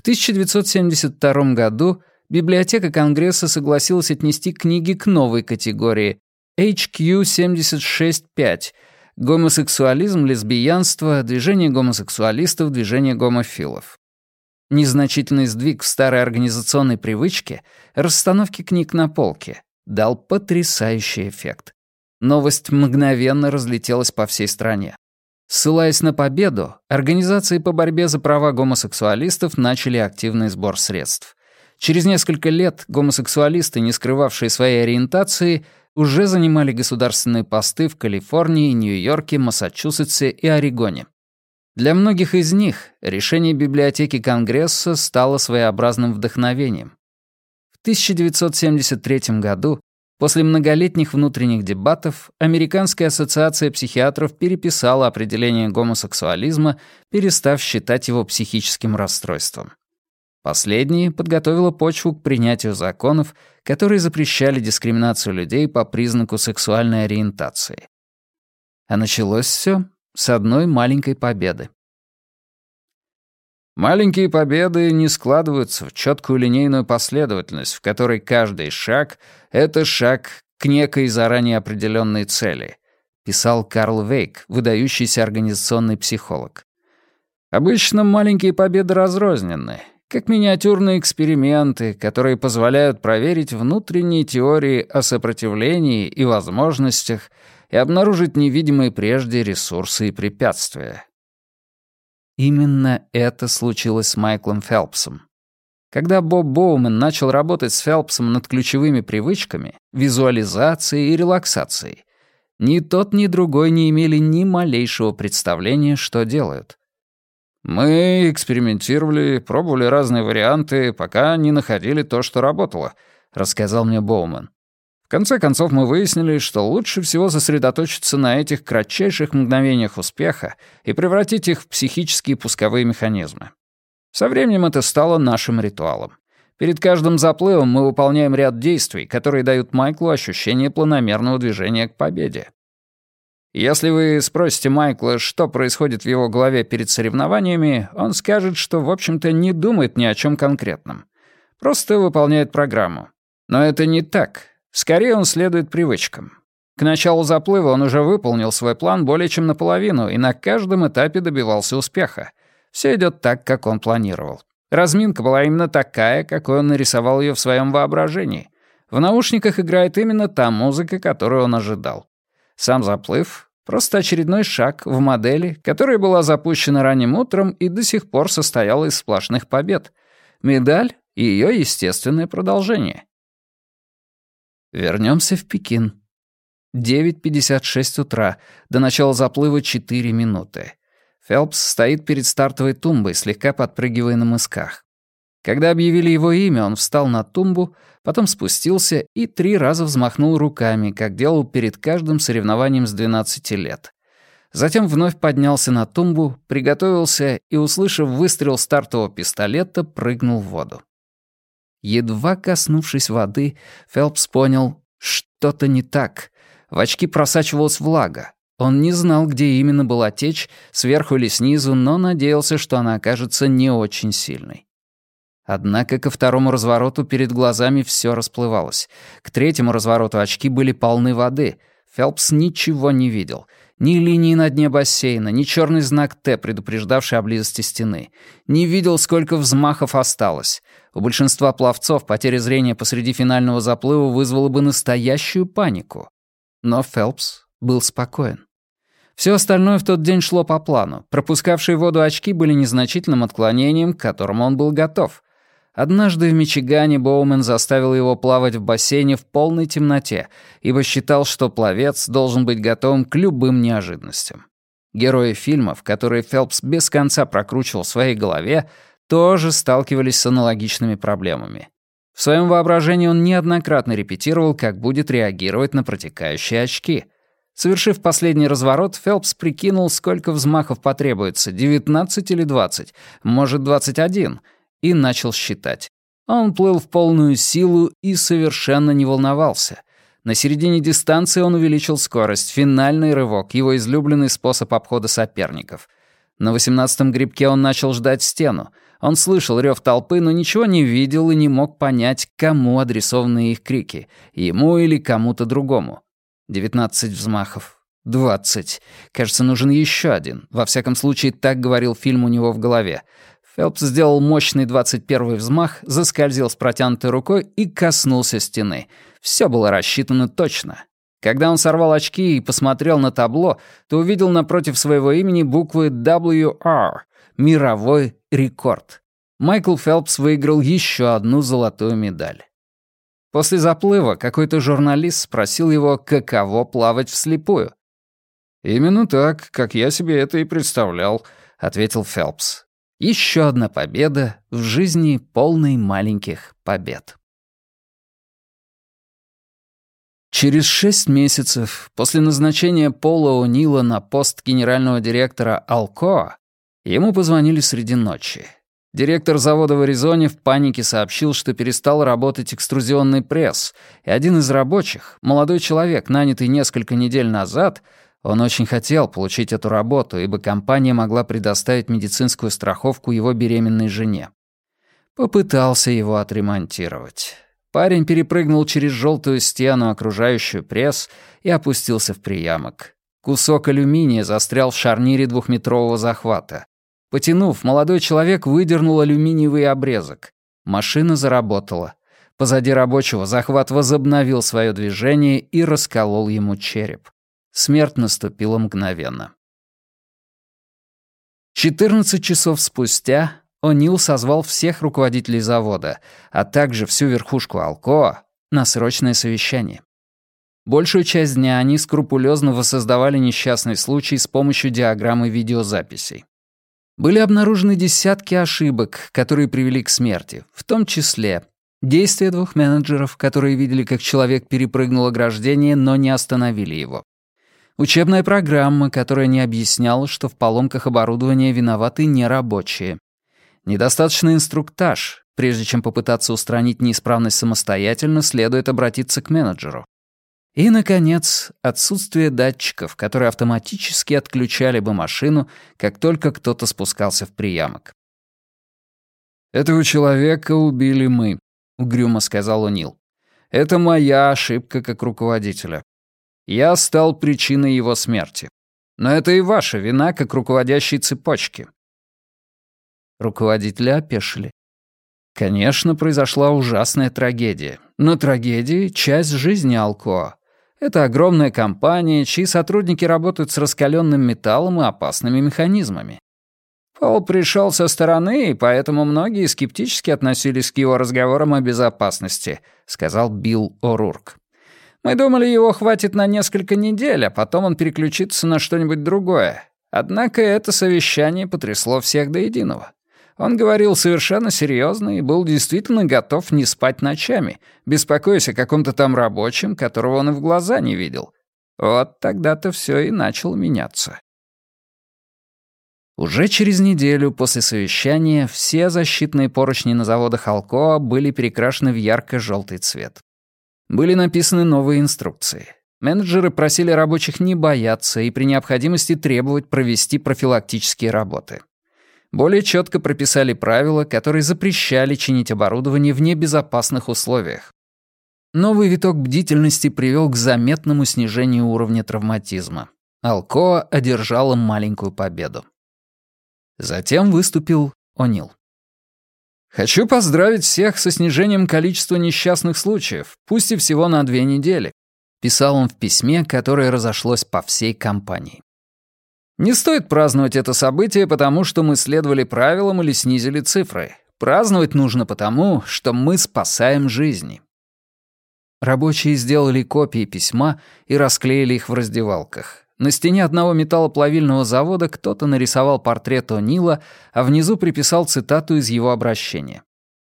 В 1972 году Библиотека Конгресса согласилась отнести книги к новой категории HQ 765 «Гомосексуализм, лесбиянство, движение гомосексуалистов, движение гомофилов». Незначительный сдвиг в старой организационной привычке расстановки книг на полке дал потрясающий эффект. Новость мгновенно разлетелась по всей стране. Ссылаясь на победу, организации по борьбе за права гомосексуалистов начали активный сбор средств. Через несколько лет гомосексуалисты, не скрывавшие своей ориентации, уже занимали государственные посты в Калифорнии, Нью-Йорке, Массачусетсе и Орегоне. Для многих из них решение библиотеки Конгресса стало своеобразным вдохновением. В 1973 году После многолетних внутренних дебатов Американская ассоциация психиатров переписала определение гомосексуализма, перестав считать его психическим расстройством. Последнее подготовило почву к принятию законов, которые запрещали дискриминацию людей по признаку сексуальной ориентации. А началось все с одной маленькой победы. Маленькие победы не складываются в четкую линейную последовательность, в которой каждый шаг — это шаг к некой заранее определенной цели, писал Карл Вейк, выдающийся организационный психолог. Обычно маленькие победы разрознены, как миниатюрные эксперименты, которые позволяют проверить внутренние теории о сопротивлении и возможностях и обнаружить невидимые прежде ресурсы и препятствия. Именно это случилось с Майклом Фелпсом. Когда Боб Боумен начал работать с Фелпсом над ключевыми привычками, визуализацией и релаксацией, ни тот, ни другой не имели ни малейшего представления, что делают. «Мы экспериментировали, пробовали разные варианты, пока не находили то, что работало», — рассказал мне Боумен конце концов мы выяснили, что лучше всего сосредоточиться на этих кратчайших мгновениях успеха и превратить их в психические пусковые механизмы. Со временем это стало нашим ритуалом. Перед каждым заплывом мы выполняем ряд действий, которые дают Майклу ощущение планомерного движения к победе. Если вы спросите Майкла, что происходит в его голове перед соревнованиями, он скажет, что, в общем-то, не думает ни о чем конкретном. Просто выполняет программу. Но это не так. Скорее он следует привычкам. К началу заплыва он уже выполнил свой план более чем наполовину и на каждом этапе добивался успеха. Все идет так, как он планировал. Разминка была именно такая, какой он нарисовал ее в своем воображении. В наушниках играет именно та музыка, которую он ожидал. Сам заплыв — просто очередной шаг в модели, которая была запущена ранним утром и до сих пор состояла из сплошных побед. Медаль — ее естественное продолжение — Вернемся в Пекин. 9.56 утра, до начала заплыва 4 минуты. Фелпс стоит перед стартовой тумбой, слегка подпрыгивая на мысках. Когда объявили его имя, он встал на тумбу, потом спустился и три раза взмахнул руками, как делал перед каждым соревнованием с 12 лет. Затем вновь поднялся на тумбу, приготовился и, услышав выстрел стартового пистолета, прыгнул в воду. Едва коснувшись воды, Фелпс понял, что-то не так. В очки просачивалась влага. Он не знал, где именно была течь, сверху или снизу, но надеялся, что она окажется не очень сильной. Однако ко второму развороту перед глазами все расплывалось. К третьему развороту очки были полны воды. Фелпс ничего не видел. Ни линии на дне бассейна, ни черный знак «Т», предупреждавший о близости стены. Не видел, сколько взмахов осталось. У большинства пловцов потеря зрения посреди финального заплыва вызвала бы настоящую панику. Но Фелпс был спокоен. Все остальное в тот день шло по плану. Пропускавшие воду очки были незначительным отклонением, к которому он был готов. Однажды в Мичигане Боумен заставил его плавать в бассейне в полной темноте, ибо считал, что пловец должен быть готовым к любым неожиданностям. Герои фильмов, которые Фелпс без конца прокручивал в своей голове, тоже сталкивались с аналогичными проблемами. В своем воображении он неоднократно репетировал, как будет реагировать на протекающие очки. Совершив последний разворот, Фелпс прикинул, сколько взмахов потребуется, 19 или 20, может, 21, и начал считать. Он плыл в полную силу и совершенно не волновался. На середине дистанции он увеличил скорость, финальный рывок, его излюбленный способ обхода соперников. На 18-м грибке он начал ждать стену — он слышал рев толпы, но ничего не видел и не мог понять, кому адресованы их крики — ему или кому-то другому. Девятнадцать взмахов. Двадцать. Кажется, нужен еще один. Во всяком случае, так говорил фильм у него в голове. Фелпс сделал мощный двадцать первый взмах, заскользил с протянутой рукой и коснулся стены. Все было рассчитано точно. Когда он сорвал очки и посмотрел на табло, то увидел напротив своего имени буквы WR, Мировой рекорд. Майкл Фелпс выиграл еще одну золотую медаль. После заплыва какой-то журналист спросил его, каково плавать вслепую. «Именно так, как я себе это и представлял», — ответил Фелпс. «Еще одна победа в жизни полной маленьких побед». Через шесть месяцев после назначения Пола О'Нила на пост генерального директора «Алкоа» Ему позвонили среди ночи. Директор завода в Аризоне в панике сообщил, что перестал работать экструзионный пресс, и один из рабочих, молодой человек, нанятый несколько недель назад, он очень хотел получить эту работу, ибо компания могла предоставить медицинскую страховку его беременной жене. Попытался его отремонтировать. Парень перепрыгнул через желтую стену, окружающую пресс, и опустился в приямок. Кусок алюминия застрял в шарнире двухметрового захвата. Потянув, молодой человек выдернул алюминиевый обрезок. Машина заработала. Позади рабочего захват возобновил свое движение и расколол ему череп. Смерть наступила мгновенно. 14 часов спустя О'Нил созвал всех руководителей завода, а также всю верхушку Алкоа на срочное совещание. Большую часть дня они скрупулезно воссоздавали несчастный случай с помощью диаграммы видеозаписей были обнаружены десятки ошибок, которые привели к смерти, в том числе действия двух менеджеров, которые видели, как человек перепрыгнул ограждение, но не остановили его. Учебная программа, которая не объясняла, что в поломках оборудования виноваты не рабочие. Недостаточный инструктаж. Прежде чем попытаться устранить неисправность самостоятельно, следует обратиться к менеджеру. И, наконец, отсутствие датчиков, которые автоматически отключали бы машину, как только кто-то спускался в приямок. «Этого человека убили мы», — угрюмо сказал Унил. «Это моя ошибка как руководителя. Я стал причиной его смерти. Но это и ваша вина как руководящей цепочки». Руководители опешили. Конечно, произошла ужасная трагедия. Но трагедии — часть жизни Алкоа. Это огромная компания, чьи сотрудники работают с раскаленным металлом и опасными механизмами. Пол пришел со стороны, и поэтому многие скептически относились к его разговорам о безопасности, сказал Билл О'Рурк. Мы думали, его хватит на несколько недель, а потом он переключится на что-нибудь другое. Однако это совещание потрясло всех до единого. Он говорил совершенно серьезно и был действительно готов не спать ночами, беспокоясь о каком-то там рабочем, которого он и в глаза не видел. Вот тогда-то все и начало меняться. Уже через неделю после совещания все защитные поручни на заводах Алкоа были перекрашены в ярко-желтый цвет. Были написаны новые инструкции. Менеджеры просили рабочих не бояться и при необходимости требовать провести профилактические работы более четко прописали правила, которые запрещали чинить оборудование в небезопасных условиях. Новый виток бдительности привел к заметному снижению уровня травматизма. Алкоа одержала маленькую победу. Затем выступил О'Нил. «Хочу поздравить всех со снижением количества несчастных случаев, пусть и всего на две недели», писал он в письме, которое разошлось по всей компании. Не стоит праздновать это событие, потому что мы следовали правилам или снизили цифры. Праздновать нужно потому, что мы спасаем жизни. Рабочие сделали копии письма и расклеили их в раздевалках. На стене одного металлоплавильного завода кто-то нарисовал портрет О'Нила, а внизу приписал цитату из его обращения.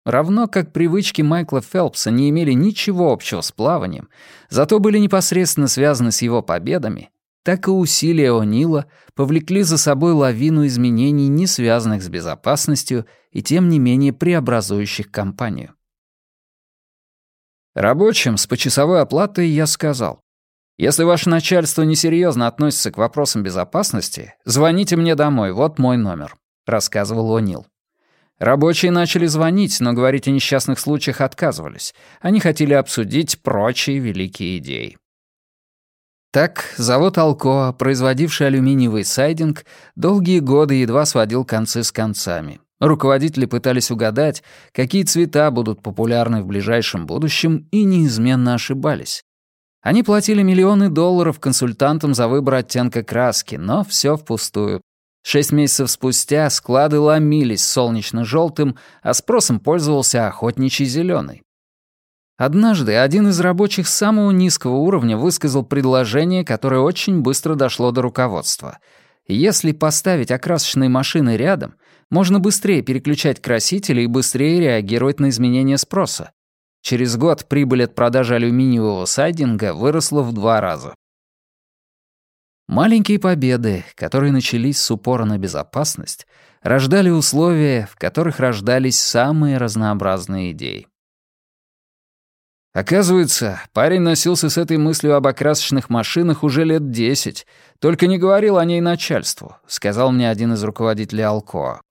Равно как привычки Майкла Фелпса не имели ничего общего с плаванием, зато были непосредственно связаны с его победами, так и усилия О'Нила повлекли за собой лавину изменений, не связанных с безопасностью и тем не менее преобразующих компанию. Рабочим с почасовой оплатой я сказал, «Если ваше начальство несерьезно относится к вопросам безопасности, звоните мне домой, вот мой номер», — рассказывал О'Нил. Рабочие начали звонить, но говорить о несчастных случаях отказывались. Они хотели обсудить прочие великие идеи. Так, завод «Алкоа», производивший алюминиевый сайдинг, долгие годы едва сводил концы с концами. Руководители пытались угадать, какие цвета будут популярны в ближайшем будущем, и неизменно ошибались. Они платили миллионы долларов консультантам за выбор оттенка краски, но все впустую. Шесть месяцев спустя склады ломились солнечно-желтым, а спросом пользовался охотничий зеленый. Однажды один из рабочих самого низкого уровня высказал предложение, которое очень быстро дошло до руководства. Если поставить окрасочные машины рядом, можно быстрее переключать красители и быстрее реагировать на изменения спроса. Через год прибыль от продажи алюминиевого сайдинга выросла в два раза. Маленькие победы, которые начались с упора на безопасность, рождали условия, в которых рождались самые разнообразные идеи. Оказывается, парень носился с этой мыслью об окрасочных машинах уже лет десять, только не говорил о ней начальству, сказал мне один из руководителей Алкоа.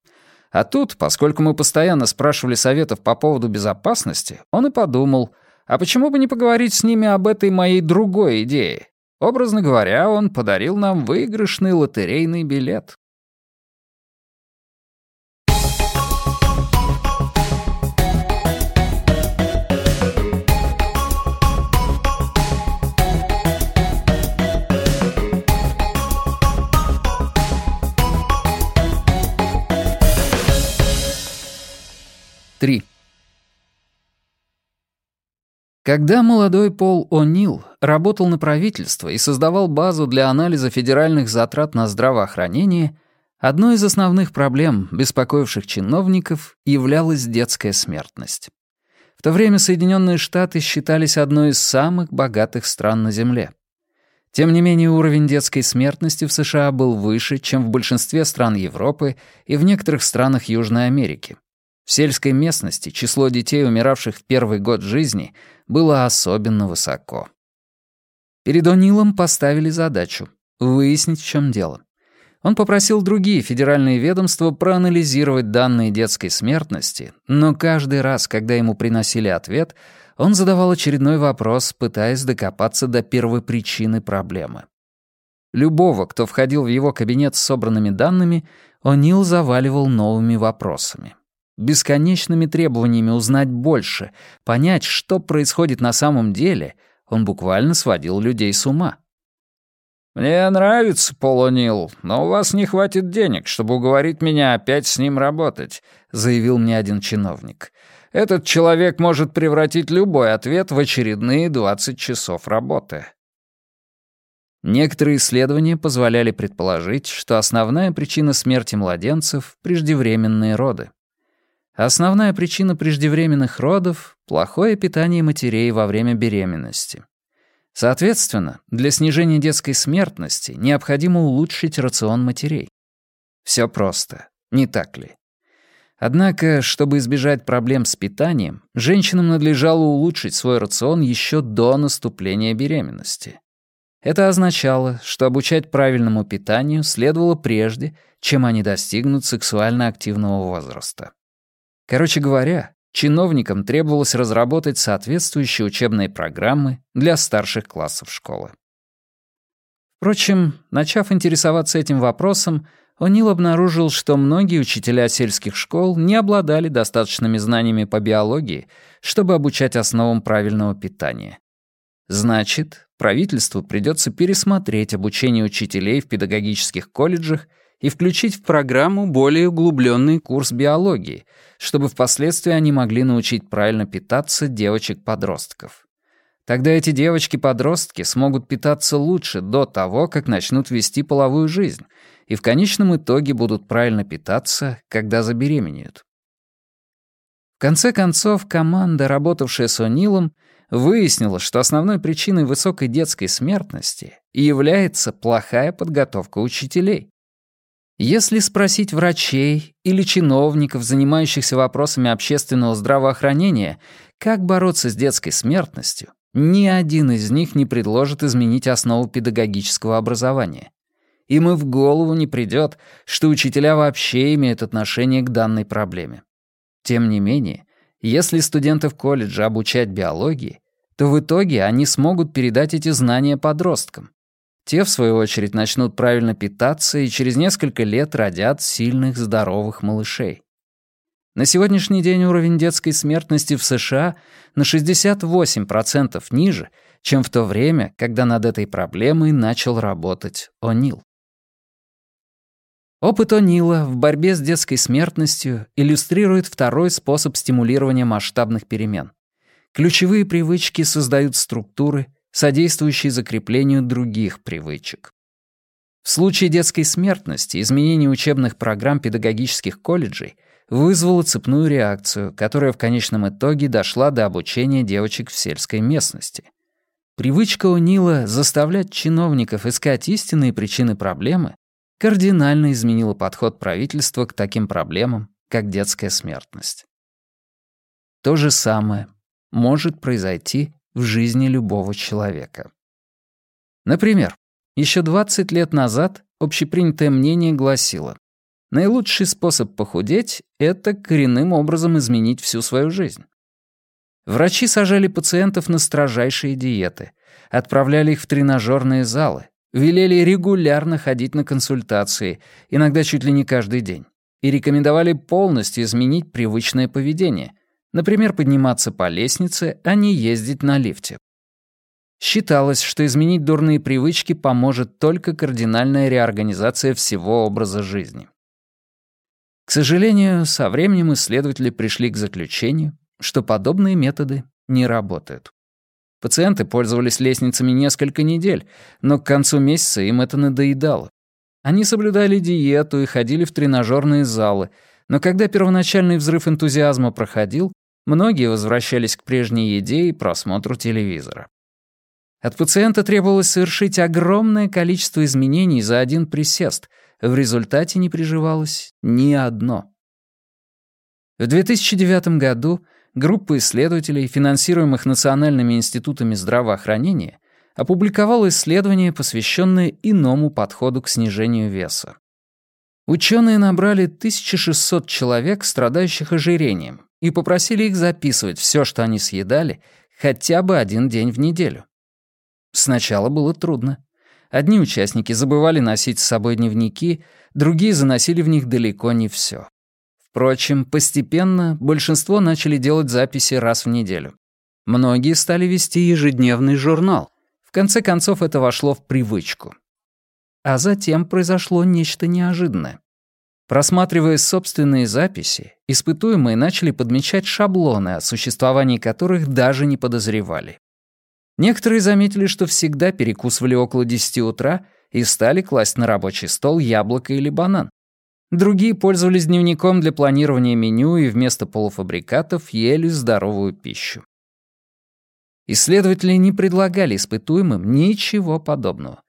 А тут, поскольку мы постоянно спрашивали советов по поводу безопасности, он и подумал, а почему бы не поговорить с ними об этой моей другой идее? Образно говоря, он подарил нам выигрышный лотерейный билет. 3. Когда молодой Пол О'Нил работал на правительство и создавал базу для анализа федеральных затрат на здравоохранение, одной из основных проблем, беспокоивших чиновников, являлась детская смертность. В то время Соединенные Штаты считались одной из самых богатых стран на Земле. Тем не менее, уровень детской смертности в США был выше, чем в большинстве стран Европы и в некоторых странах Южной Америки. В сельской местности число детей, умиравших в первый год жизни, было особенно высоко. Перед О'Нилом поставили задачу — выяснить, в чем дело. Он попросил другие федеральные ведомства проанализировать данные детской смертности, но каждый раз, когда ему приносили ответ, он задавал очередной вопрос, пытаясь докопаться до первопричины проблемы. Любого, кто входил в его кабинет с собранными данными, О'Нил заваливал новыми вопросами бесконечными требованиями узнать больше, понять, что происходит на самом деле, он буквально сводил людей с ума. «Мне нравится Полонил, но у вас не хватит денег, чтобы уговорить меня опять с ним работать», — заявил мне один чиновник. «Этот человек может превратить любой ответ в очередные 20 часов работы». Некоторые исследования позволяли предположить, что основная причина смерти младенцев — преждевременные роды. Основная причина преждевременных родов – плохое питание матерей во время беременности. Соответственно, для снижения детской смертности необходимо улучшить рацион матерей. Все просто, не так ли? Однако, чтобы избежать проблем с питанием, женщинам надлежало улучшить свой рацион еще до наступления беременности. Это означало, что обучать правильному питанию следовало прежде, чем они достигнут сексуально активного возраста. Короче говоря, чиновникам требовалось разработать соответствующие учебные программы для старших классов школы. Впрочем, начав интересоваться этим вопросом, О'Нил обнаружил, что многие учителя сельских школ не обладали достаточными знаниями по биологии, чтобы обучать основам правильного питания. Значит, правительству придется пересмотреть обучение учителей в педагогических колледжах и включить в программу более углубленный курс биологии, чтобы впоследствии они могли научить правильно питаться девочек-подростков. Тогда эти девочки-подростки смогут питаться лучше до того, как начнут вести половую жизнь, и в конечном итоге будут правильно питаться, когда забеременеют. В конце концов, команда, работавшая с О'Нилом, выяснила, что основной причиной высокой детской смертности является плохая подготовка учителей. Если спросить врачей или чиновников, занимающихся вопросами общественного здравоохранения, как бороться с детской смертностью, ни один из них не предложит изменить основу педагогического образования. Им и в голову не придет, что учителя вообще имеют отношение к данной проблеме. Тем не менее, если студентов колледжа обучать биологии, то в итоге они смогут передать эти знания подросткам, те, в свою очередь, начнут правильно питаться и через несколько лет родят сильных, здоровых малышей. На сегодняшний день уровень детской смертности в США на 68% ниже, чем в то время, когда над этой проблемой начал работать О'Нил. Опыт О'Нила в борьбе с детской смертностью иллюстрирует второй способ стимулирования масштабных перемен. Ключевые привычки создают структуры, содействующий закреплению других привычек. В случае детской смертности изменение учебных программ педагогических колледжей вызвало цепную реакцию, которая в конечном итоге дошла до обучения девочек в сельской местности. Привычка у Нила заставлять чиновников искать истинные причины проблемы кардинально изменила подход правительства к таким проблемам, как детская смертность. То же самое может произойти в жизни любого человека. Например, еще 20 лет назад общепринятое мнение гласило, наилучший способ похудеть — это коренным образом изменить всю свою жизнь. Врачи сажали пациентов на строжайшие диеты, отправляли их в тренажерные залы, велели регулярно ходить на консультации, иногда чуть ли не каждый день, и рекомендовали полностью изменить привычное поведение, Например, подниматься по лестнице, а не ездить на лифте. Считалось, что изменить дурные привычки поможет только кардинальная реорганизация всего образа жизни. К сожалению, со временем исследователи пришли к заключению, что подобные методы не работают. Пациенты пользовались лестницами несколько недель, но к концу месяца им это надоедало. Они соблюдали диету и ходили в тренажерные залы, но когда первоначальный взрыв энтузиазма проходил, Многие возвращались к прежней еде и просмотру телевизора. От пациента требовалось совершить огромное количество изменений за один присест. В результате не приживалось ни одно. В 2009 году группа исследователей, финансируемых Национальными институтами здравоохранения, опубликовала исследование, посвященное иному подходу к снижению веса. Ученые набрали 1600 человек, страдающих ожирением, и попросили их записывать все, что они съедали, хотя бы один день в неделю. Сначала было трудно. Одни участники забывали носить с собой дневники, другие заносили в них далеко не все. Впрочем, постепенно большинство начали делать записи раз в неделю. Многие стали вести ежедневный журнал. В конце концов, это вошло в привычку. А затем произошло нечто неожиданное. Просматривая собственные записи, испытуемые начали подмечать шаблоны, о существовании которых даже не подозревали. Некоторые заметили, что всегда перекусывали около 10 утра и стали класть на рабочий стол яблоко или банан. Другие пользовались дневником для планирования меню и вместо полуфабрикатов ели здоровую пищу. Исследователи не предлагали испытуемым ничего подобного.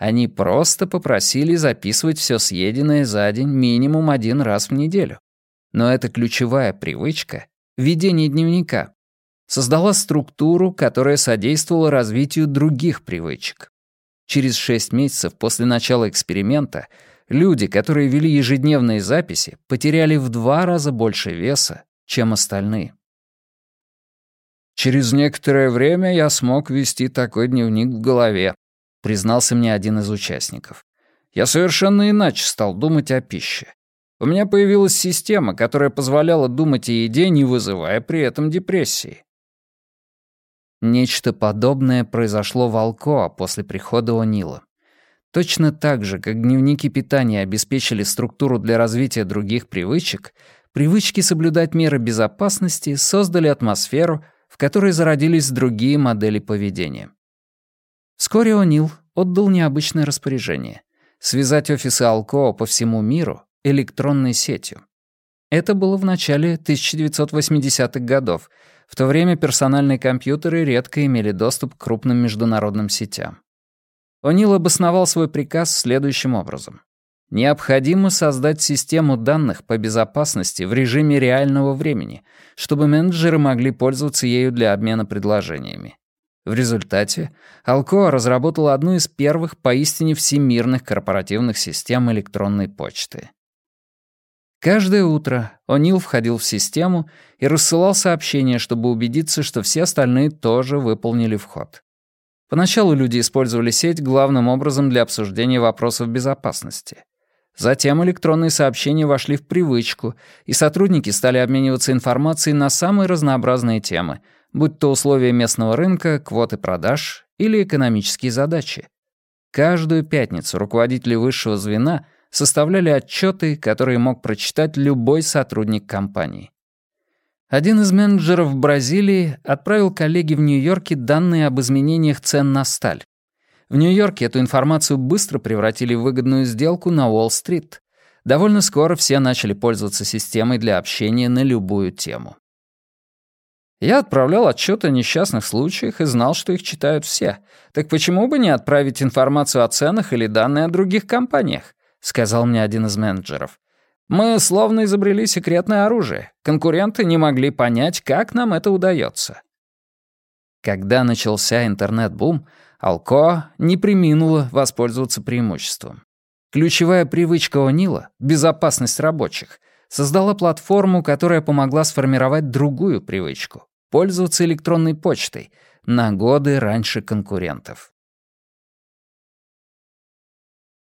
Они просто попросили записывать все съеденное за день минимум один раз в неделю. Но эта ключевая привычка — ведение дневника — создала структуру, которая содействовала развитию других привычек. Через шесть месяцев после начала эксперимента люди, которые вели ежедневные записи, потеряли в два раза больше веса, чем остальные. Через некоторое время я смог вести такой дневник в голове, — признался мне один из участников. «Я совершенно иначе стал думать о пище. У меня появилась система, которая позволяла думать о еде, не вызывая при этом депрессии». Нечто подобное произошло в Алкоа после прихода О'Нила. Точно так же, как дневники питания обеспечили структуру для развития других привычек, привычки соблюдать меры безопасности создали атмосферу, в которой зародились другие модели поведения. Вскоре О'Нил отдал необычное распоряжение — связать офисы Алкоа по всему миру электронной сетью. Это было в начале 1980-х годов. В то время персональные компьютеры редко имели доступ к крупным международным сетям. О'Нил обосновал свой приказ следующим образом. Необходимо создать систему данных по безопасности в режиме реального времени, чтобы менеджеры могли пользоваться ею для обмена предложениями. В результате Алкоа разработал одну из первых поистине всемирных корпоративных систем электронной почты. Каждое утро О'Нил входил в систему и рассылал сообщения, чтобы убедиться, что все остальные тоже выполнили вход. Поначалу люди использовали сеть главным образом для обсуждения вопросов безопасности. Затем электронные сообщения вошли в привычку, и сотрудники стали обмениваться информацией на самые разнообразные темы — будь то условия местного рынка, квоты продаж или экономические задачи. Каждую пятницу руководители высшего звена составляли отчеты, которые мог прочитать любой сотрудник компании. Один из менеджеров Бразилии отправил коллеге в Нью-Йорке данные об изменениях цен на сталь. В Нью-Йорке эту информацию быстро превратили в выгодную сделку на Уолл-стрит. Довольно скоро все начали пользоваться системой для общения на любую тему. Я отправлял отчеты о несчастных случаях и знал, что их читают все. Так почему бы не отправить информацию о ценах или данные о других компаниях? Сказал мне один из менеджеров. Мы словно изобрели секретное оружие. Конкуренты не могли понять, как нам это удается. Когда начался интернет-бум, Алко не приминула воспользоваться преимуществом. Ключевая привычка О'Нила — безопасность рабочих — создала платформу, которая помогла сформировать другую привычку пользоваться электронной почтой на годы раньше конкурентов.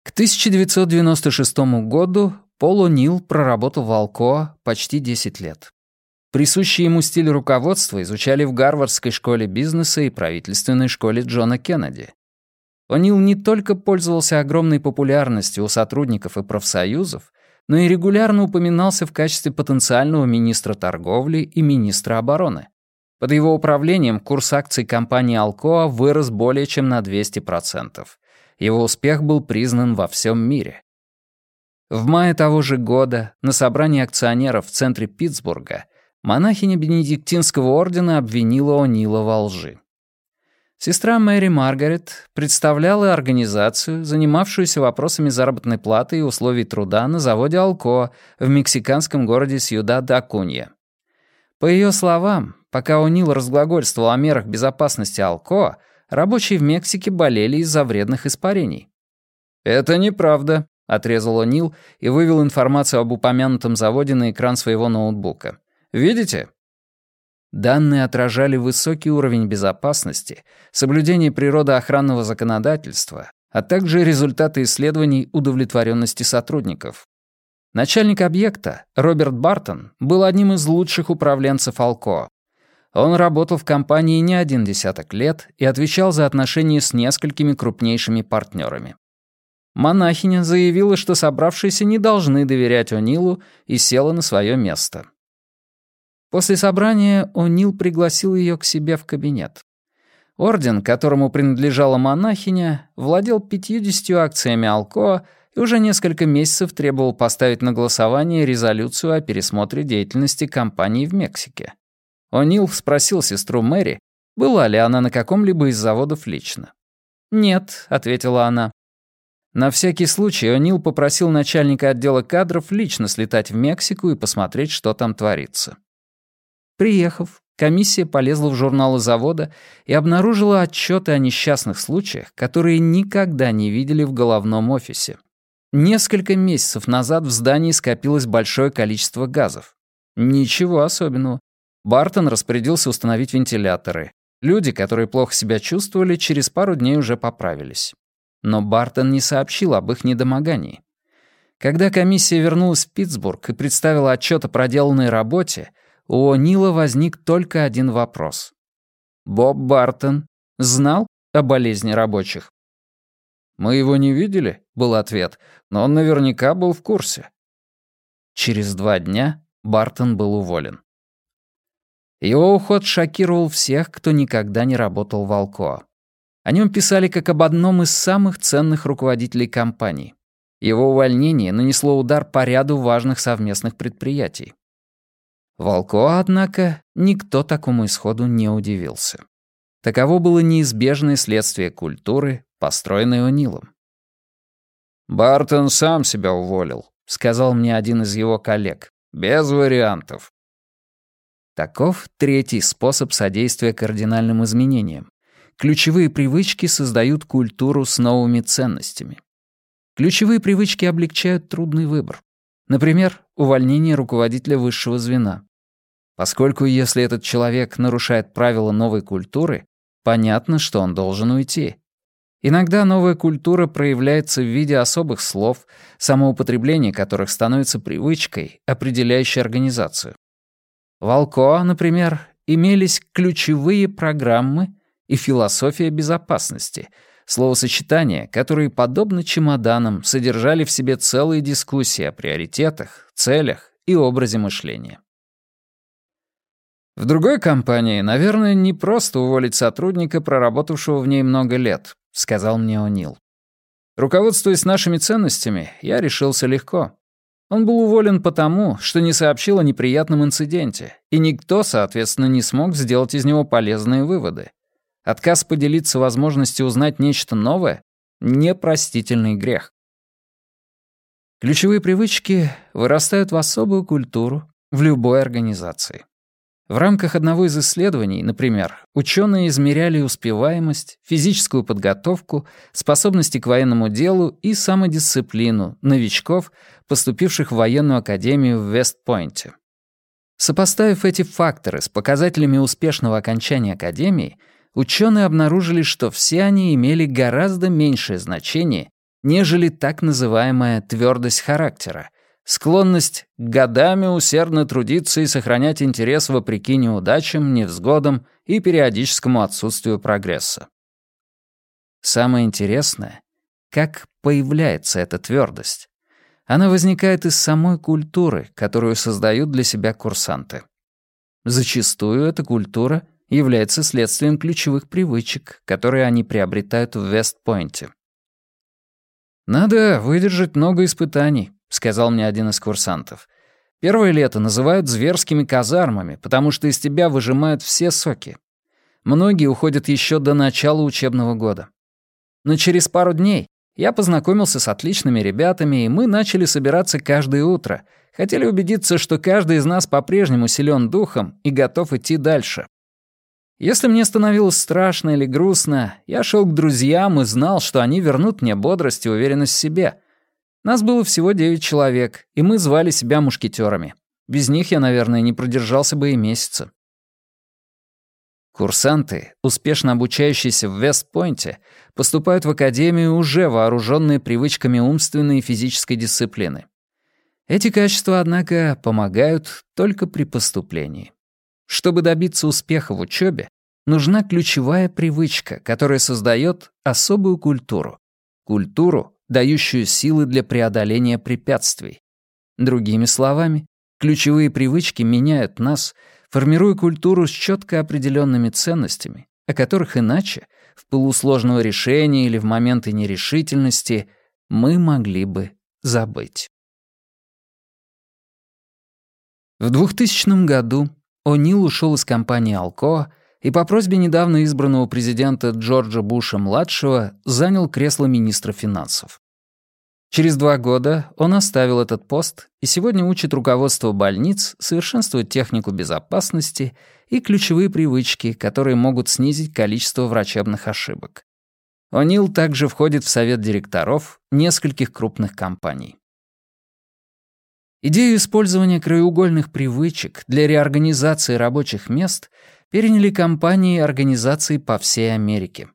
К 1996 году Полу Нил проработал в Алко почти 10 лет. Присущий ему стиль руководства изучали в Гарвардской школе бизнеса и правительственной школе Джона Кеннеди. О'Нил не только пользовался огромной популярностью у сотрудников и профсоюзов, но и регулярно упоминался в качестве потенциального министра торговли и министра обороны. Под его управлением курс акций компании «Алкоа» вырос более чем на 200%. Его успех был признан во всем мире. В мае того же года на собрании акционеров в центре Питтсбурга монахиня Бенедиктинского ордена обвинила О'Нила во лжи. Сестра Мэри Маргарет представляла организацию, занимавшуюся вопросами заработной платы и условий труда на заводе «Алко» в мексиканском городе Сьюдад-Акунья. По ее словам, Пока Унил разглагольствовал о мерах безопасности Алкоа, рабочие в Мексике болели из-за вредных испарений. «Это неправда», — отрезал Унил и вывел информацию об упомянутом заводе на экран своего ноутбука. «Видите?» Данные отражали высокий уровень безопасности, соблюдение природоохранного законодательства, а также результаты исследований удовлетворенности сотрудников. Начальник объекта, Роберт Бартон, был одним из лучших управленцев Алкоа. Он работал в компании не один десяток лет и отвечал за отношения с несколькими крупнейшими партнерами. Монахиня заявила, что собравшиеся не должны доверять О'Нилу, и села на свое место. После собрания О'Нил пригласил ее к себе в кабинет. Орден, которому принадлежала монахиня, владел 50 акциями Алкоа и уже несколько месяцев требовал поставить на голосование резолюцию о пересмотре деятельности компании в Мексике. О'Нил спросил сестру Мэри, была ли она на каком-либо из заводов лично. «Нет», — ответила она. На всякий случай О'Нил попросил начальника отдела кадров лично слетать в Мексику и посмотреть, что там творится. Приехав, комиссия полезла в журналы завода и обнаружила отчеты о несчастных случаях, которые никогда не видели в головном офисе. Несколько месяцев назад в здании скопилось большое количество газов. Ничего особенного. Бартон распорядился установить вентиляторы. Люди, которые плохо себя чувствовали, через пару дней уже поправились. Но Бартон не сообщил об их недомогании. Когда комиссия вернулась в Питтсбург и представила отчет о проделанной работе, у Нила возник только один вопрос. Боб Бартон знал о болезни рабочих? «Мы его не видели», — был ответ, «но он наверняка был в курсе». Через два дня Бартон был уволен. Его уход шокировал всех, кто никогда не работал в Алко. О нем писали как об одном из самых ценных руководителей компании. Его увольнение нанесло удар по ряду важных совместных предприятий. Волко, однако, никто такому исходу не удивился. Таково было неизбежное следствие культуры, построенной Унилом. «Бартон сам себя уволил», — сказал мне один из его коллег. «Без вариантов. Таков третий способ содействия кардинальным изменениям. Ключевые привычки создают культуру с новыми ценностями. Ключевые привычки облегчают трудный выбор. Например, увольнение руководителя высшего звена. Поскольку если этот человек нарушает правила новой культуры, понятно, что он должен уйти. Иногда новая культура проявляется в виде особых слов, самоупотребление которых становится привычкой, определяющей организацию. В Алко, например, имелись ключевые программы и философия безопасности, словосочетания, которые, подобно чемоданам, содержали в себе целые дискуссии о приоритетах, целях и образе мышления. В другой компании, наверное, не просто уволить сотрудника, проработавшего в ней много лет, сказал мне О'Нил. Руководствуясь нашими ценностями, я решился легко. Он был уволен потому, что не сообщил о неприятном инциденте, и никто, соответственно, не смог сделать из него полезные выводы. Отказ поделиться возможностью узнать нечто новое — непростительный грех. Ключевые привычки вырастают в особую культуру в любой организации. В рамках одного из исследований, например, ученые измеряли успеваемость, физическую подготовку, способности к военному делу и самодисциплину новичков, поступивших в военную академию в Вестпойнте. Сопоставив эти факторы с показателями успешного окончания академии, ученые обнаружили, что все они имели гораздо меньшее значение, нежели так называемая твердость характера, склонность годами усердно трудиться и сохранять интерес вопреки неудачам, невзгодам и периодическому отсутствию прогресса. Самое интересное, как появляется эта твердость. Она возникает из самой культуры, которую создают для себя курсанты. Зачастую эта культура является следствием ключевых привычек, которые они приобретают в Вестпойнте. Надо выдержать много испытаний, — сказал мне один из курсантов. «Первое лето называют зверскими казармами, потому что из тебя выжимают все соки. Многие уходят еще до начала учебного года. Но через пару дней я познакомился с отличными ребятами, и мы начали собираться каждое утро. Хотели убедиться, что каждый из нас по-прежнему силен духом и готов идти дальше. Если мне становилось страшно или грустно, я шел к друзьям и знал, что они вернут мне бодрость и уверенность в себе. Нас было всего девять человек, и мы звали себя мушкетерами. Без них я, наверное, не продержался бы и месяца. Курсанты, успешно обучающиеся в Вестпойнте, поступают в академию уже вооруженные привычками умственной и физической дисциплины. Эти качества, однако, помогают только при поступлении. Чтобы добиться успеха в учебе, нужна ключевая привычка, которая создает особую культуру. Культуру, дающую силы для преодоления препятствий. Другими словами, ключевые привычки меняют нас, формируя культуру с четко определенными ценностями, о которых иначе, в полусложного решения или в моменты нерешительности, мы могли бы забыть. В 2000 году О'Нил ушел из компании «Алкоа», и по просьбе недавно избранного президента Джорджа Буша-младшего занял кресло министра финансов. Через два года он оставил этот пост и сегодня учит руководство больниц совершенствовать технику безопасности и ключевые привычки, которые могут снизить количество врачебных ошибок. О'Нил также входит в совет директоров нескольких крупных компаний. Идею использования краеугольных привычек для реорганизации рабочих мест — переняли компании и организации по всей Америке.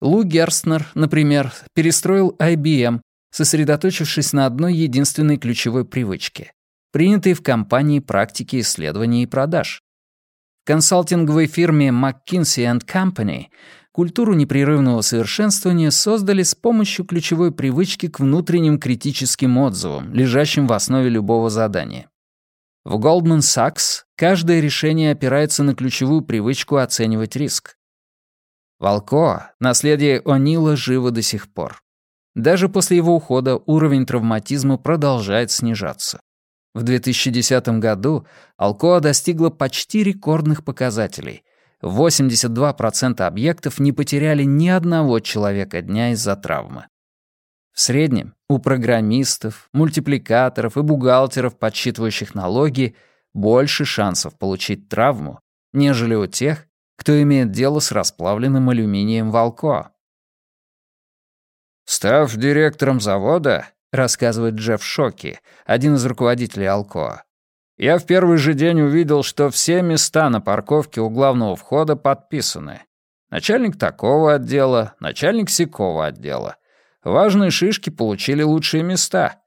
Лу Герстнер, например, перестроил IBM, сосредоточившись на одной единственной ключевой привычке — принятой в компании практики исследований и продаж. В консалтинговой фирме McKinsey Company культуру непрерывного совершенствования создали с помощью ключевой привычки к внутренним критическим отзывам, лежащим в основе любого задания. В Goldman Sachs каждое решение опирается на ключевую привычку оценивать риск. В наследие О'Нила живо до сих пор. Даже после его ухода уровень травматизма продолжает снижаться. В 2010 году Алкоа достигла почти рекордных показателей. 82% объектов не потеряли ни одного человека дня из-за травмы. В среднем у программистов, мультипликаторов и бухгалтеров, подсчитывающих налоги, больше шансов получить травму, нежели у тех, кто имеет дело с расплавленным алюминием Волко. «Став директором завода», — рассказывает Джефф Шоки, один из руководителей Алкоа, «я в первый же день увидел, что все места на парковке у главного входа подписаны. Начальник такого отдела, начальник сякого отдела. Важные шишки получили лучшие места.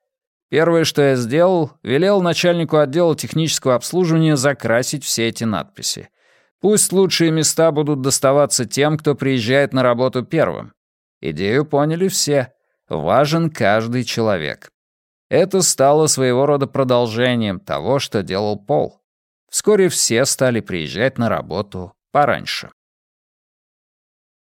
Первое, что я сделал, велел начальнику отдела технического обслуживания закрасить все эти надписи. Пусть лучшие места будут доставаться тем, кто приезжает на работу первым. Идею поняли все. Важен каждый человек. Это стало своего рода продолжением того, что делал Пол. Вскоре все стали приезжать на работу пораньше.